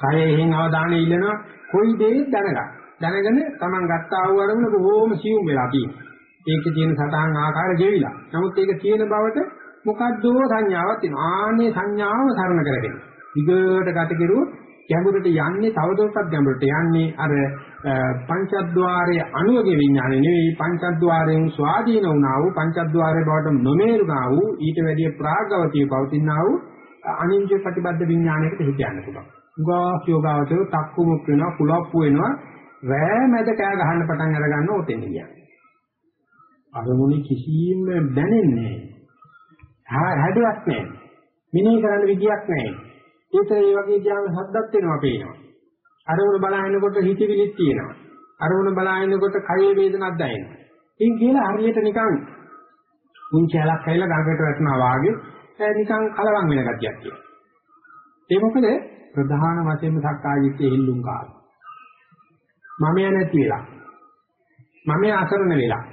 කය එහෙන් අවධානය ඉල්ලනවා, කොයි දෙයක් දැනගන්න. දැනගෙන Taman ගත්තා වූ අරමුණ බොහොම සියුම් වෙලා තියෙනවා. ඒකේ තියෙන සතහන් ආකාර ගෙවිලා. නමුත් ඒක තියෙන බවට මොකද්දෝ සංඥාවක් තියෙනවා. ආනේ සංඥාව සරණ කරගෙන. විගට ගත කෙරුවොත් ගැඹුරට යන්නේ තවදුරටත් ගැඹුරට යන්නේ අර පංචද්වාරයේ අනුවගේ විඥානෙ නෙවෙයි පංචද්වාරයෙන් ස්වාධීන වුණා වූ පංචද්වාරයේ බවට නොමේරුණා වූ ඊට වැඩිය ප්‍රාග්ගවතිය පවතිනා වූ අනින්ජ ප්‍රතිබද්ධ විඥානයකට හිත යන්න පුළුවන්. උගා යෝගාවචර තක්කුමුක් වෙනවා කුලප්පු වෙනවා රෑ මැද කෑ ගහන්න පටන් අර ගන්න ඔතෙන් කියන්නේ. අරමුණේ කිසිම දැනෙන්නේ නැහැ. හැඩයක් නැහැ. මිනී කරන්න විදියක් නැහැ. ඒක ඒ වගේ ධ්‍යාන හද්දක් වෙනවා පේනවා. අරමුණ බලහිනකොට හිතවිලිත් තියෙනවා. අරමුණ බලහිනකොට කයේ වේදනක් දැනෙනවා. ඉතින් කියලා හරියට නිකන් මුංචලක් ඇවිල්ලා ගඟට වැටෙනවා වාගේ නිකන් කලවම් වෙන ගතියක් තියෙනවා. ඒ මොකද ප්‍රධාන වශයෙන්ම සක්කායදිට්ඨිය හිල්ලුම් කාලය. මම නැති වෙලා. මම අසරණ වෙලා.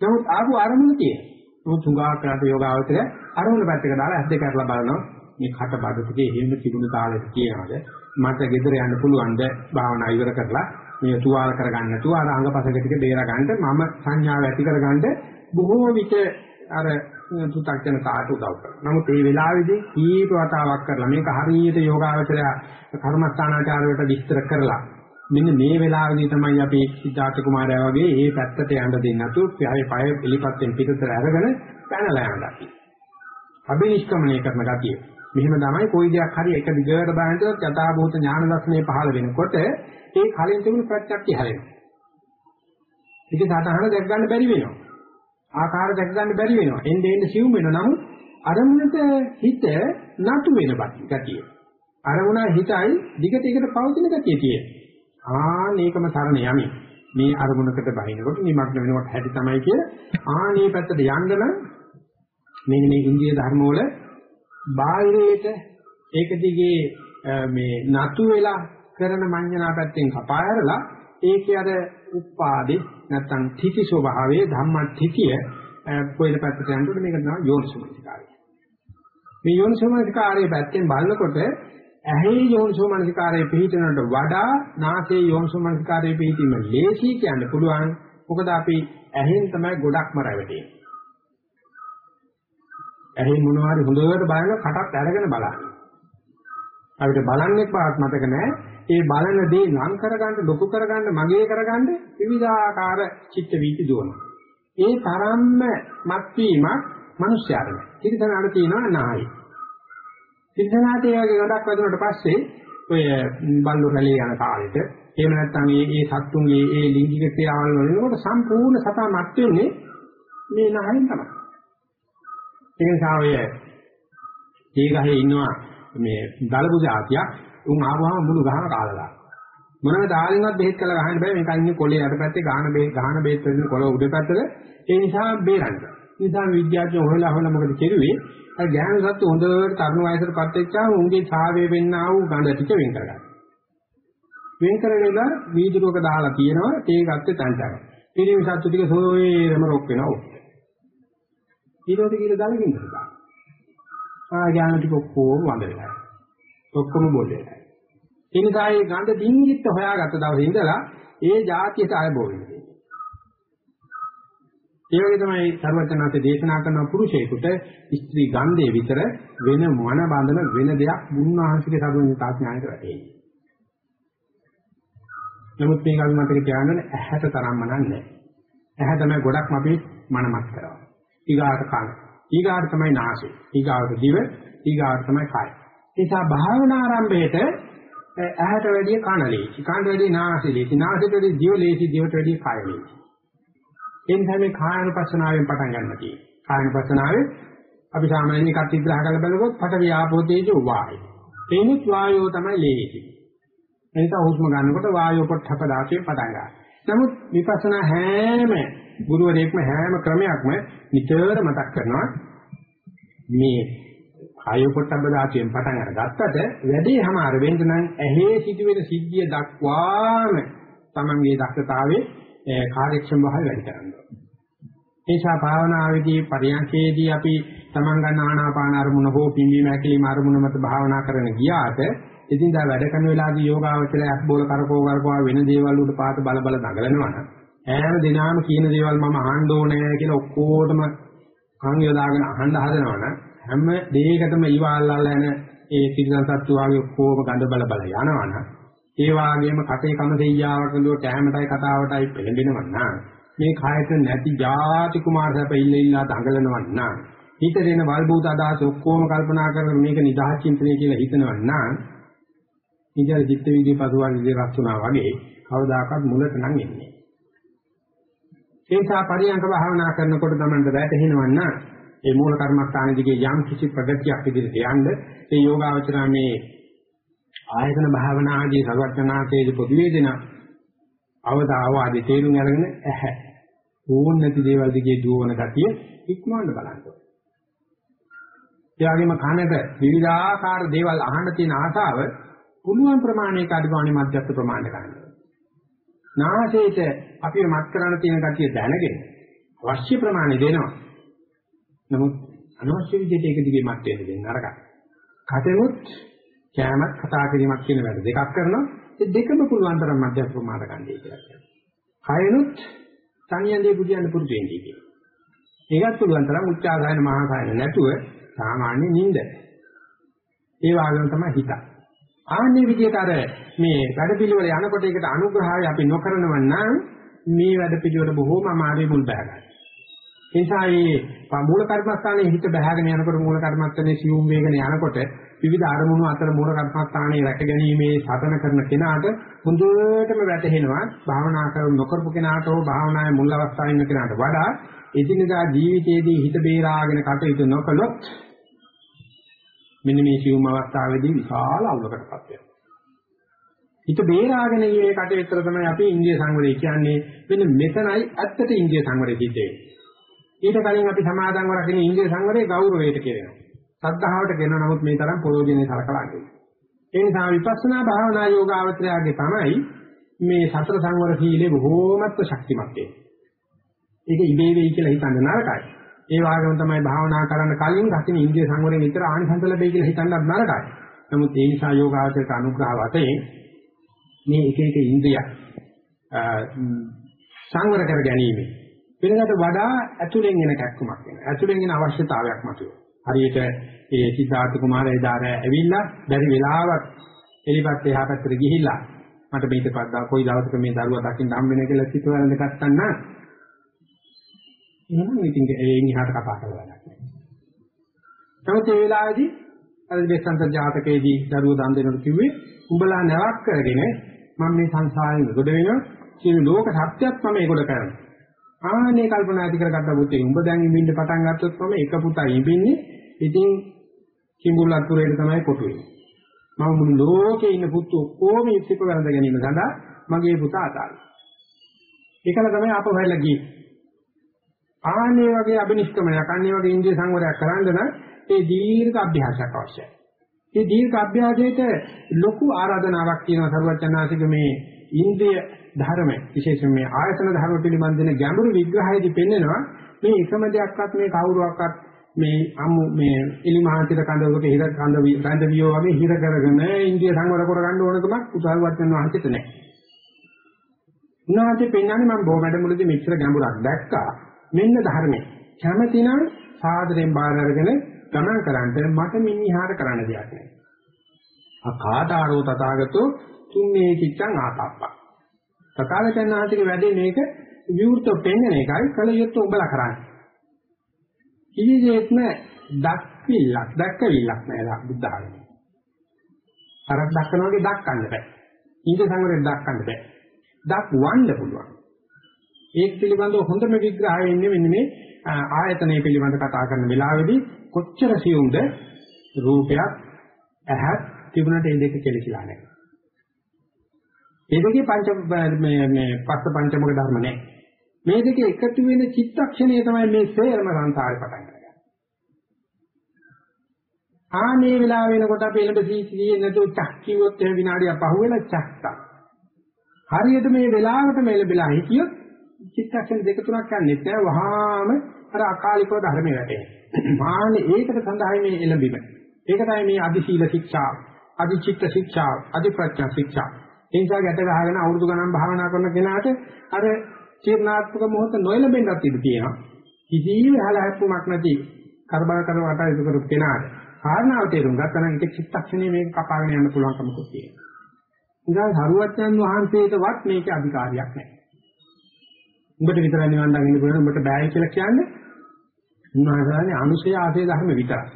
නමුත් ආපු අරමුණ තියෙනවා. නමුත් තුඟා කරට යෝගාවචරය අරමුණ පැත්තක දාලා ඇස් දෙක අරලා බලනවා. මේ කට බඩ ටිකේ එහෙම තිබුණු කාලෙට කියනවාද මට ගෙදර යන්න පුළුවන්ද භාවනා ඉවර කරලා මේ තුවාල කරගන්න නැතුව අර අංගපසක ටික බේර ගන්න මම සංඥාව ඇති කරගන්න බොහෝ විට අර තුතක්ජන කාට උදව් කරනවා. නමුත් මේ වෙලාවේදී කීප වතාවක් කරලා මේක හරියට යෝගාවචරය කර්මස්ථානාචාරයට විස්තර කරලා මෙන්න මේ වෙලාවේදී තමයි අපි සිද්ධාර්ථ කුමාරයා වගේ මේ පැත්තට යන්න දෙන්නේ නැතුව පහේ පහේ එලිපත්තෙන් පිටතට අරගෙන පැනලා යනවා. අභිනිෂ්ක්‍මණය කරන ගතිය. මෙහෙම තමයි කොයි දෙයක් හරි එක දිගට බලනකොට යථාභූත ඥාන දර්ශනේ පහළ වෙනකොට ඒ කලින් තිබුණු ප්‍රත්‍යක්ෂය හැරෙනවා. ඒක සාධාරණ දැක් ගන්න බැරි වෙනවා. ආකාර දැක් ගන්න බැරි වෙනවා. එන්නේ එන්නේ සිවුම් වෙනවා. නමුත් අරමුණට හිත නතු වෙන ගතිය. අරමුණ හිතයි දිගට එකට පවතින ගතිය තියෙනවා. ආනේකම සරණ යමි. මේ අරමුණකට බහිනකොට නිමග්න වෙනකොට හැටි තමයි කිය. ආනේ පැත්තට යන්න නම් මෙන්න මේ ඉන්දිය ධර්ම වල බාහිරයට ඒක දිගේ මේ නතු වෙලා කරන මඤ්ඤණා පැත්තෙන් කපායරලා ඒකේ අර උපාදේ නැත්තම් තිති ස්වභාවයේ ධම්මත්‍තිතිය කොයිල පැත්තට යනකොට මේක තමයි යෝනිසමනිකාරය. මේ යෝනිසමනිකාරයේ පැත්තෙන් බලනකොට ඇහි යෝනිසෝ මනසිකාරයේ පිහිටනට වඩා නාසයේ යෝනිසෝ මනසිකාරයේ පිහිටීම ලේසි කියන්න පුළුවන්. මොකද අපි ඇහෙන් තමයි ගොඩක්ම රැවටෙන්නේ. ඇහෙන් මොනවා හරි හොඳට බලන කටක් අරගෙන බලන්නේ. අපිට බලන්නේ පාත් මතක නැහැ. ඒ බලන දේ ලං කරගන්න, ලොකු කරගන්න, මගේ කරගන්න විවිධාකාර චිත්ත වීති දුවනවා. ඒ තරම්ම මත්වීමක් මිනිස්යාට. ඉතින් තියෙනවා නායි. සිද්ධානාට ඒ වගේ ගොඩක් වැදුනට පස්සේ ඔය බල්ලු රැළේ යන කාලෙට එහෙම නැත්නම් මේ මේ සත්තුන්ගේ ඒ ලිංගික ක්‍රියාවල් වලට සම්පූර්ණ සතා මත් වෙන්නේ මේ නහයෙන් තමයි. ඒ නිසා ඔය ඒ ගහේ ඉන්නවා මේ දලබු జాතියක් උන් ආවම මුළු ගහම කාලා මොනම දාලින්වත් බෙහෙත් කළා ගහන්න බෑ මේක ඉන්නේ කොළේ යටපැත්තේ ගාන බේ ගාන බෙහෙත් වෙන කොළ උඩ පැත්තේ ඒ නිසා බේරන්න. නිසා විද්‍යාඥයෝ හොයලා හොයලා මොකද කෙරුවේ? අර ඥාන සත්‍ය හොඳට තරුණ වයසටපත් වෙච්චාම උන්ගේ ඡාවයේ වෙන්නා වූ ගඳ ටික වෙන් කරගන්න. වෙන් කරගෙන වීදුරුවක දාලා තියෙනවා ඒ ගත්තේ තන්ටක. පිරිමි සත්තු ටික සෝයේම රොක් වෙනවා. ඊළඟට කියලා දාලා ගින්දරා. ආ ඥාන ටික ඔක්කොම වඳ වෙනවා. ඔක්කොම බොල් වෙනවා. ඒ නිසා මේ ගඳ දින්ගිත් හොයාගත්ත දවසේ ඉඳලා ඒ જાතියට ආය බෝවෙන්නේ. ඒ වගේ තමයි සර්වඥාන්සේ දේශනා කරන පුරුෂයෙකුට ස්ත්‍රී ගන්ධයේ විතර වෙන මොන බඳන වෙන දෙයක් මුන්වහන්සේගේ සර්වඥතා ඥාණයට වැටෙන්නේ. නමුත් මේක අපි මතක තියාගන්න ඇහැට තරම්ම නන්නේ. ඇහැ තමයි ගොඩක්ම අපි මනමත් කරනවා. ඊගාට කන. ඊගාට තමයි නාසය. ඊගාට දිව. ඊගාට තමයි කය. ඒ නිසා භාවනා ආරම්භයේට ඇහැට වැඩිය කන ලේසි. කනට වැඩිය නාසය ලේසි. නාසයට වැඩිය දිව ලේසි. දිවට වැඩිය කය ලේසි. ඒ නිසා මේ කායනුපස්සනාවෙන් පටන් ගන්න තියෙන්නේ. කායනුපස්සනාවේ අපි සාමාන්‍යයෙන් එකක් විග්‍රහ කරලා බලනකොට පඨවි ආපෝ තේජෝ වායු. එනිත් වායෝ තමයි ලේසි. එනික හුස්ම ගන්නකොට වායෝ පොට්ටප දාතේ පටන් ගන්නවා. නමුත් විපස්සනා හැම ගුරුවරයෙක්ම හැම ක්‍රමයක්ම නිතර මතක් කරනවා මේ ආයෝ පොට්ටබ්බ දාතියෙන් පටන් අරගත්තට වැඩේ හැමාර වෙන්න නම් ඇහි සිදුවෙන සිද්ධිය දක්වාම තමන්ගේ දක්ෂතාවයේ කාර්යක්ෂම භාවය වැඩි කරන්න ඕනේ. ඒ නිසා භාවනාවේදී පරියන්කේදී අපි තමන් ගන්න ආනාපාන අරමුණ හෝ පිම්බීම හැකිලිම අරමුණ මත භාවනා කරන ගියාට ඉතින් දා වැඩ කරන වෙලාවදී යෝගාවචරය අක්බෝල කරකෝ කරකෝ වෙන දේවල් උඩ පාත බල බල දඟලනවා නම් ඈම දිනාම කියන දේවල් මම අහන්න ඕනේ කියලා ඔක්කොටම කන් යොදාගෙන අහන්න හදනවනම් හැම දෙයකටම ඊවාල්ලාලා යන ඒ තිරසත්තු වාගේ කොහොම ගඳ බල බල යනවනම් ඒ වාගේම කටේ කම දෙයියාවක් නෝ කැමටයි කතාවටයි පෙළඹෙනවනම් මේ කායත නැති ಜಾති කුමාර සැප ඉල්ල ඉල්ලා දඟලනවනම් හිත දෙන වල්බූත අදහස් ඔක්කොම කල්පනා කරගෙන මේක නිදහස් චින්තනය කියලා හිතනවනම් ඉතින් චිත්ත විදියේ පසුවල් විදියේ රස් වුණා වගේ කවදාකවත් මුලට නම් එන්නේ. ඒ නිසා පරියංක භාවනා කරනකොට තමයි වැටහෙනවන්න ඒ මූල කර්මස්ථාන දිගේ යම් කිසි ප්‍රගතියක් ඉදිරියට යන්න ඒ යෝගාවචර මේ ආයතන භාවනා ආදී සර්වඥාතයේ පොදු වේදන අවදාවාදී තේරුම් අරගෙන ඇහැ ඕන නැති දේවල් දිගේ දුවන ගතිය ඉක්මවන්න බලන්න. ඒ වගේම කනට විවිධාකාර දේවල් අහන්න තියෙන ආසාව පුළුවන් ප්‍රමාණයක අඩුගානේ මධ්‍යස්ථ ප්‍රමාණය ගන්න. නාසයට අපිව මත් කරන්න තියෙන කතිය දැනගෙන අවශ්‍ය ප්‍රමාණය දෙනවා. නමුත් අනවශ්‍ය විදිහට ඒක දිගේ මත් වෙන්න දෙන්න අරගන්න. කටෙමුත් කෑමත් කතා කිරීමක් කියන වැඩ දෙකක් කරනවා. ඒ දෙකම පුළුවන් තරම් මධ්‍යස්ථ ප්‍රමාණය ගන්නයි කියලා කියනවා. කයනුත් තනියදී බුදියන්න පුරුදු වෙන්නේ කියලා. ඒකත් පුළුවන් තරම් උච්චාසයන මහා කායන නැතුව සාමාන්‍ය නිින්ද. ඒ වගේම තමයි හිතක්. ආන්නේ විදිහට අර මේ වැඩ පිළිවෙල යනකොට ඒකට අනුග්‍රහය අපි නොකරනව නම් මේ වැඩ පිළිවෙල බොහෝම අමාරුයි මුල් බෑ ගන්න. ඒ නිසා මේ මූල කර්මස්ථානයේ හිත බහගෙන යනකොට මූල කර්මස්ථානයේ සියුම් වේගන යනකොට විවිධ අරමුණු අතර මූල කර්මස්ථානයේ රැක ගැනීමේ සාධන කරන කෙනාට හොඳටම වැටහෙනවා භාවනා කරු නොකරපු කෙනාට හෝ භාවනාවේ මුල් අවස්ථාවේ ඉන්න කෙනාට වඩා එදිනදා ජීවිතයේදී හිත බේරාගෙන කටයුතු නොකළොත් මෙන්න මේ සියුම් අවස්ථාවේදී විශාල අවුලකටපත් වෙනවා. හිත බේරාගෙන මේ කටයුත්තර තමයි අපි ඉන්දිය සංවරය කියන්නේ. මෙන්න මෙතනයි ඇත්තට ඉන්දිය සංවරය කිව්වේ. ඊට කලින් අපි සමාදන්ව රකින්න ඉන්දිය සංවරයේ ගෞරවයට කියනවා. සද්ධාවට කියන නමුත් මේ තරම් ප්‍රයෝජනෙයි සලකලාන්නේ. ඒ නිසා විපස්සනා භාවනා යෝගාවචරයගේ තමයි මේ සතර සංවර සීලේ බොහෝමත්ව ශක්තිමත් වෙන්නේ. ඒක ඉබේ වෙයි කියලා හිතන්න නරකයි. ඒ වගේම තමයි භාවනා කරන්න කලින් රකින්න ඉන්ද්‍රිය සංවරයෙන් විතර ආනිසංස ලැබෙයි කියලා හිතන්නත් නරකයි. නමුත් ඒ නිසා යෝගාවචරයට අනුග්‍රහ වතේ මේ එක එක ඉන්ද්‍රිය සංවර කර ගැනීම වෙනකට වඩා ඇතුලෙන් එන කැක්කමක් වෙනවා. ඇතුලෙන් එන අවශ්‍යතාවයක් මතුවේ. හරියට ඒ සිද්ධාර්ථ කුමාරයා දාර ඇවිල්ලා බැරි වෙලාවක් එලිපත් එහා පැත්තට ගිහිල්ලා මට මේක පද්දා කොයි දවසක මේ දරුවා දකින්න හම්බ වෙන කියලා සිතුව වැරඳ ගත්තා නම් එහෙනම් ඉතින් එයින් එහාට කතා කරලා වැඩක් නැහැ. නමුත් ඒ වෙලාවේදී අර දෙස්සන්ත ජාතකයේදී දරුවෝ දන් දෙනකොට කිව්වේ උඹලා නැවක් කරගෙන මම මේ සංසාරයෙන් ගොඩ වෙනවා කියන ලෝක සත්‍යයක් මම ඒකට කරනවා. ආනේ කල්පනා ඇති කරගත්ත පුතේ උඹ දැන් ඉඳින්න පටන් ගත්තොත් මම එක පුතයි ඉඳින්නේ. ඉතින් කිඹුල්ලත්තුරේට තමයි කොටු වෙන්නේ. මම මුළු ලෝකේ ඉන්න පුතු ඔක්කොම ඉතිප වැරඳ ගැනීම සඳහා මගේ පුතා අතාරිනවා. ඒකල තමයි අප වෙලා ගියේ. ආන්නේ වගේ අබිනිෂ්ක්‍මණයක්, අන්නේ වගේ ඉන්ද්‍රිය සංවරයක් කරන්න නම් ඒ දීර්ඝ අභ්‍යාසයක් අවශ්‍යයි. මේ දීර්ඝ අභ්‍යාසයට ලොකු ආරාධනාවක් තියෙනවා සරුවචනාසික මේ ඉන්ද්‍රිය ධර්ම විශේෂයෙන් මේ ආයතන ධර්ම පිළිබඳ දෙන ගැඹුරු විග්‍රහයේදී පෙන්නනවා මේ එකම දෙයක්වත් මේ කවුරුවක්වත් මේ අමු මේ එලිමහාන්තිර කඳවක හිර කඳ රඳවියෝ වගේ හිර කරගෙන ඉන්ද්‍රිය සංවර කරගන්න ඕනකමක් උසාවිවත් වෙනවා හිතේ නැහැ. උන්වහන්සේ පෙන්වන්නේ මම බොහොම වැඩමුළුදී මෙච්චර ගැඹුරක් දැක්කා. මෙන්න ධර්මය. කැමැතිනම් සාදරයෙන් බාර අරගෙන ගමන් කරන්න මට මිනිහාර කරන්න දෙයක් නැහැ. අකාදාරෝ තථාගතෝ තුන්නේ කිච්ඡං ආතප්පා. තථාගතයන් වහන්සේගේ වැඩේ මේක විවෘත පෙන්වන එකයි කල යුත්තේ උඹලා කරන්නේ. කිසිසේත්ම දක්විල්ලක් දැක්කවිල්ලක් නෑ බුද්ධ ආගමේ. අරක් දක්කනවා වගේ දක්කන්න බෑ. ඊට සංවරයෙන් දක්කන්න බෑ. දක්වන්න පුළුවන්. ඒක පිළිබඳව හොඳම විග්‍රහය එන්නේ මෙන්න මේ ආයතනය පිළිබඳ කතා කරන වෙලාවේදී කොච්චර සියුම්ද රූපයක් ඇහත් තිබුණට ඒ දෙක කෙලසිලා නැහැ. මේ දෙකේ පංච මේ මේ පස්ස පංචමක ධර්ම නැහැ. මේ දෙක එකතු වෙන චිත්තක්ෂණය තමයි මේ සේරම සංසාරේ පටන් ගන්නේ. ආනේ වෙලාව වෙනකොට අපි එළඹ සීසී නැතුව චක් කිව්වොත් එහෙම විනාඩියක් පහුවෙලා චක්ක. හරියට මේ වෙලාවට මෙලබලා හිටියොත් චිත්තක්ෂණ දෙක තුනක් යන්නේ නැහැ වහාම අර අකාලිකව ධර්මයේ වැටෙනවා. මාන්නේ ඒකට සඳහායි මේ එළඹීම. ඒක තමයි මේ අදි සීල ශික්ෂා, අදි චිත්ත ශික්ෂා, අදි ප්‍රඥා ශික්ෂා. ඒ නිසා ගැට ගහගෙන අවුරුදු ගණන් භාවනා කරන කෙනාට අර චීර්ණාත්මක මොහොත නොයලෙන්නත් ඉඩ තියෙනවා. කිසිම හැලහැප්පුමක් නැති කරබල කරන වට ඉදු කරපු කෙනාට කාරණාව තේරුම් ගත්තා නම් ඒක චිත්තක්ෂණේ මේක කපාගෙන යන්න පුළුවන්කමකුත් තියෙනවා. ඉතින් සරුවත්යන් වහන්සේටවත් මේකේ අධිකාරියක් නැහැ. උඹට විතරක් නිවන් දකින්න පුළුවන් උඹට බෑයි කියලා කියන්නේ උන්වහන්සේලාගේ අනුශය ආසේ ධර්ම විතරයි.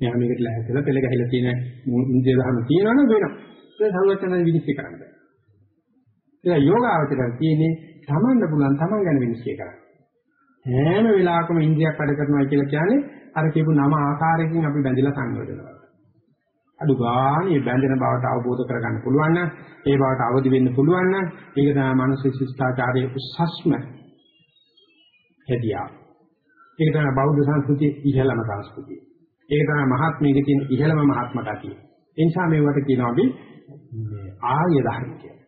මෙයා මේකට ලැහැතලා පෙළ ගැහිලා තියෙන ඉන්ද්‍රිය ධර්ම තියෙනවනේ වෙනවා. ඒක සරුවත්යන් විනිශ්චය කරන්න බෑ. ඒක යෝගාවචරය තියෙන්නේ තමන්ට පුළුවන් තමන් ගැන විනිශ්චය කරන්න. හැම වෙලාවකම ඉන්ද්‍රියක් වැඩ කරනවා කියලා කියන්නේ අර කියපු නම ආකාරයකින් අපි බැඳිලා සංයෝජනවා. අඩු ගානේ බැඳෙන බවට අවබෝධ කරගන්න පුළුවන් නම් ඒ බවට අවදි වෙන්න පුළුවන් නම් ඒක තමයි මානසික ශිෂ්ටාචාරයේ උස්සස්ම හැදියා. ඒක තමයි බෞද්ධ සංස්කෘතියේ ඉහළම සංස්කෘතිය. ඒක තමයි මහත්මයේ තියෙන ඉහළම මහත්මකතිය. ඒ නිසා මේවට කියනවා අපි ආර්ය ධර්ම කියලා.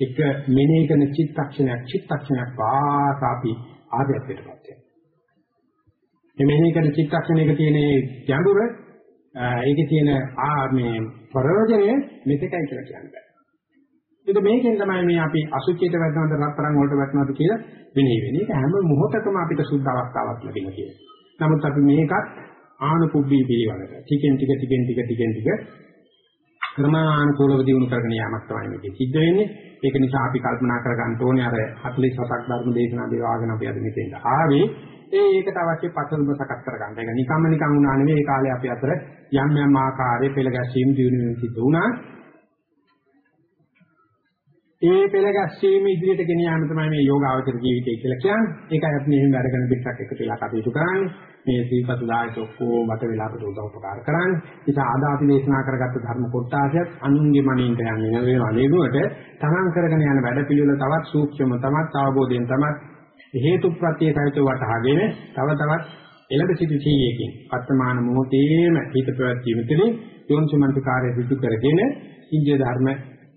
එක මෙනෙහි කරන චිත්තක්ෂණයක් චිත්තක්ෂණයක් වාසාපි ආර්යත්වයටපත් වෙනවා. මේ මෙනෙහි කරන චිත්තක්ෂණයක තියෙන ගැඹුර ඒකේ තියෙන ආ මේ ප්‍රයෝජනය මෙතකයි කියලා කියන්නේ. ඒක මේකෙන් තමයි මේ අපි අසුචිත වැටෙනවද රත්තරන් වලට වැටෙනවද කියලා වෙනේ වෙන්නේ. ඒක හැම මොහොතකම අපිට සුද්ධ අවස්ථාවක් ලැබෙන කියලා. නමුත් අපි මේකත් ආනුපුබ්බී පිළිවෙලට ටිකෙන් ටික ටිකෙන් ටික ටිකෙන් ටික ක්‍රමානුකූලව දිනු කරගෙන යාමක් තමයි මේකේ සිද්ධ වෙන්නේ. ඒක නිසා අපි කල්පනා කර ගන්න ඕනේ අර 47ක් ධර්ම දේශනා දේවාගෙන අපි අද මෙතෙන්ට ආවේ ඒ ඒකට අවශ්‍ය පසලම සකස් කරගන්න. ඒක නිකම්ම නිකම් වුණා නෙවෙයි ඒ කාලේ අපි අතර යම් යම් ආකාරයේ පෙළ ගැසීම් දිනු වෙන සිද්ධ වුණා. ඒ පෙළ ගැසීම ඉදිරියට ගෙන යාම තමයි මේ යෝගාවචර ජීවිතය කියලා කියන්නේ. ඒකයි අපි මෙහෙම වැඩ කරන පිටක් එකතු වෙලා කටයුතු කරන්නේ. මේ සීපතු දායක ඔක්කොම මත වෙලා අපට උදව් උපකාර කරන්නේ. ඉතින් ආද අපි දේශනා කරගත්ත ධර්ම කොටාසියත් අනුන්ගේ මනින්ට යන්නේ නෙවෙයි නේදුවට තමන් කරගෙන යන වැඩ පිළිවෙල තවත් සූක්ෂම තමත් අවබෝධයෙන් තමත් හේතු ප්‍රත්‍ය සහිතව වටහාගෙන තව තවත් එළඹ සිටි සීයකින් වර්තමාන මොහොතේම හිත ප්‍රවැත්වීම තුළින් යෝනිසමන්ත කාර්ය සිදු කරගෙන ඉන්දිය ධර්ම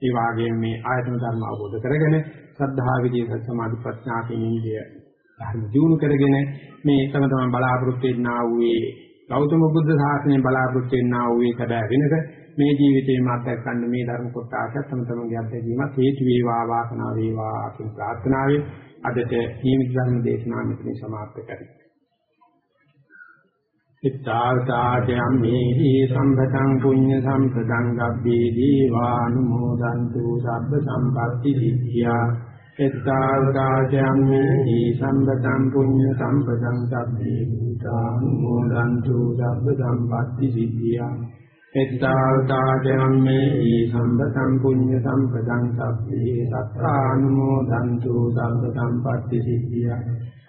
ඒ වාගේම මේ ආයතන ධර්ම අවබෝධ කරගෙන සද්ධා විදියේ සත් සමාධි ප්‍රඥා කියන ඉන්දිය ධර්ම දිනු කරගෙන මේ තම තමන් බලාපොරොත්තු වෙන්නා වූ ගෞතම බුද්ධ ශාසනයෙන් බලාපොරොත්තු වෙන්නා වූ කඩ වෙනක මේ ජීවිතේ මාත්‍යක් ගන්න මේ ධර්ම කොට ආශත් තම තමන්ගේ අත්දැකීමත් හේතු වේවා වාසනාව වේවා කියන ප්‍රාර්ථනාවෙන් අදට නියමිත ධර්ම දේශනාව මෙතන සමාප්ත කරමි. ඉත්තාවතාජයම් මේහි සම්පතං පුඤ්ඤ සම්පතං ගබ්බේ දීවානුමෝදන්තු සබ්බ සම්පatti සිද්ධියා ඉත්තාවතාජයම් මේහි සම්පතං පුඤ්ඤ සම්පතං ගබ්බේ දීවානුමෝදන්තු සබ්බ සම්පatti සිද්ධියා. එත්තාවතාචම්මේ සම්පතං පුඤ්ඤ සම්පතං සබ්බේ සත්තානුමෝදන්තු සම්ප සම්පatti සිද්ධිය.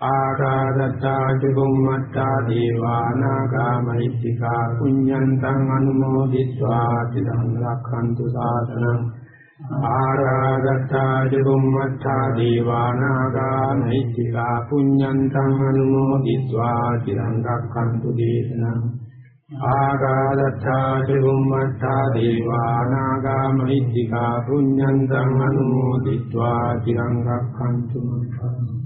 ආකාදත්තා චුම්මත්තා දේවානාගා මහිත්‍තිකා පුඤ්ඤන්තං අනුමෝදිत्वा තිරං රක්ඛන්තු සාසනං ආරාගතා ජුම්මත්තා දීවානාගා මහිත්‍තිකා පුඤ්ඤන්තං අනුමෝදිत्वा চিරං රක්ඛන්තු දේශනං. ආගාදත්තා ජුම්මත්තා දීවානාගා මහිත්‍තිකා පුඤ්ඤන්තං අනුමෝදිत्वा চিරං රක්ඛන්තු මං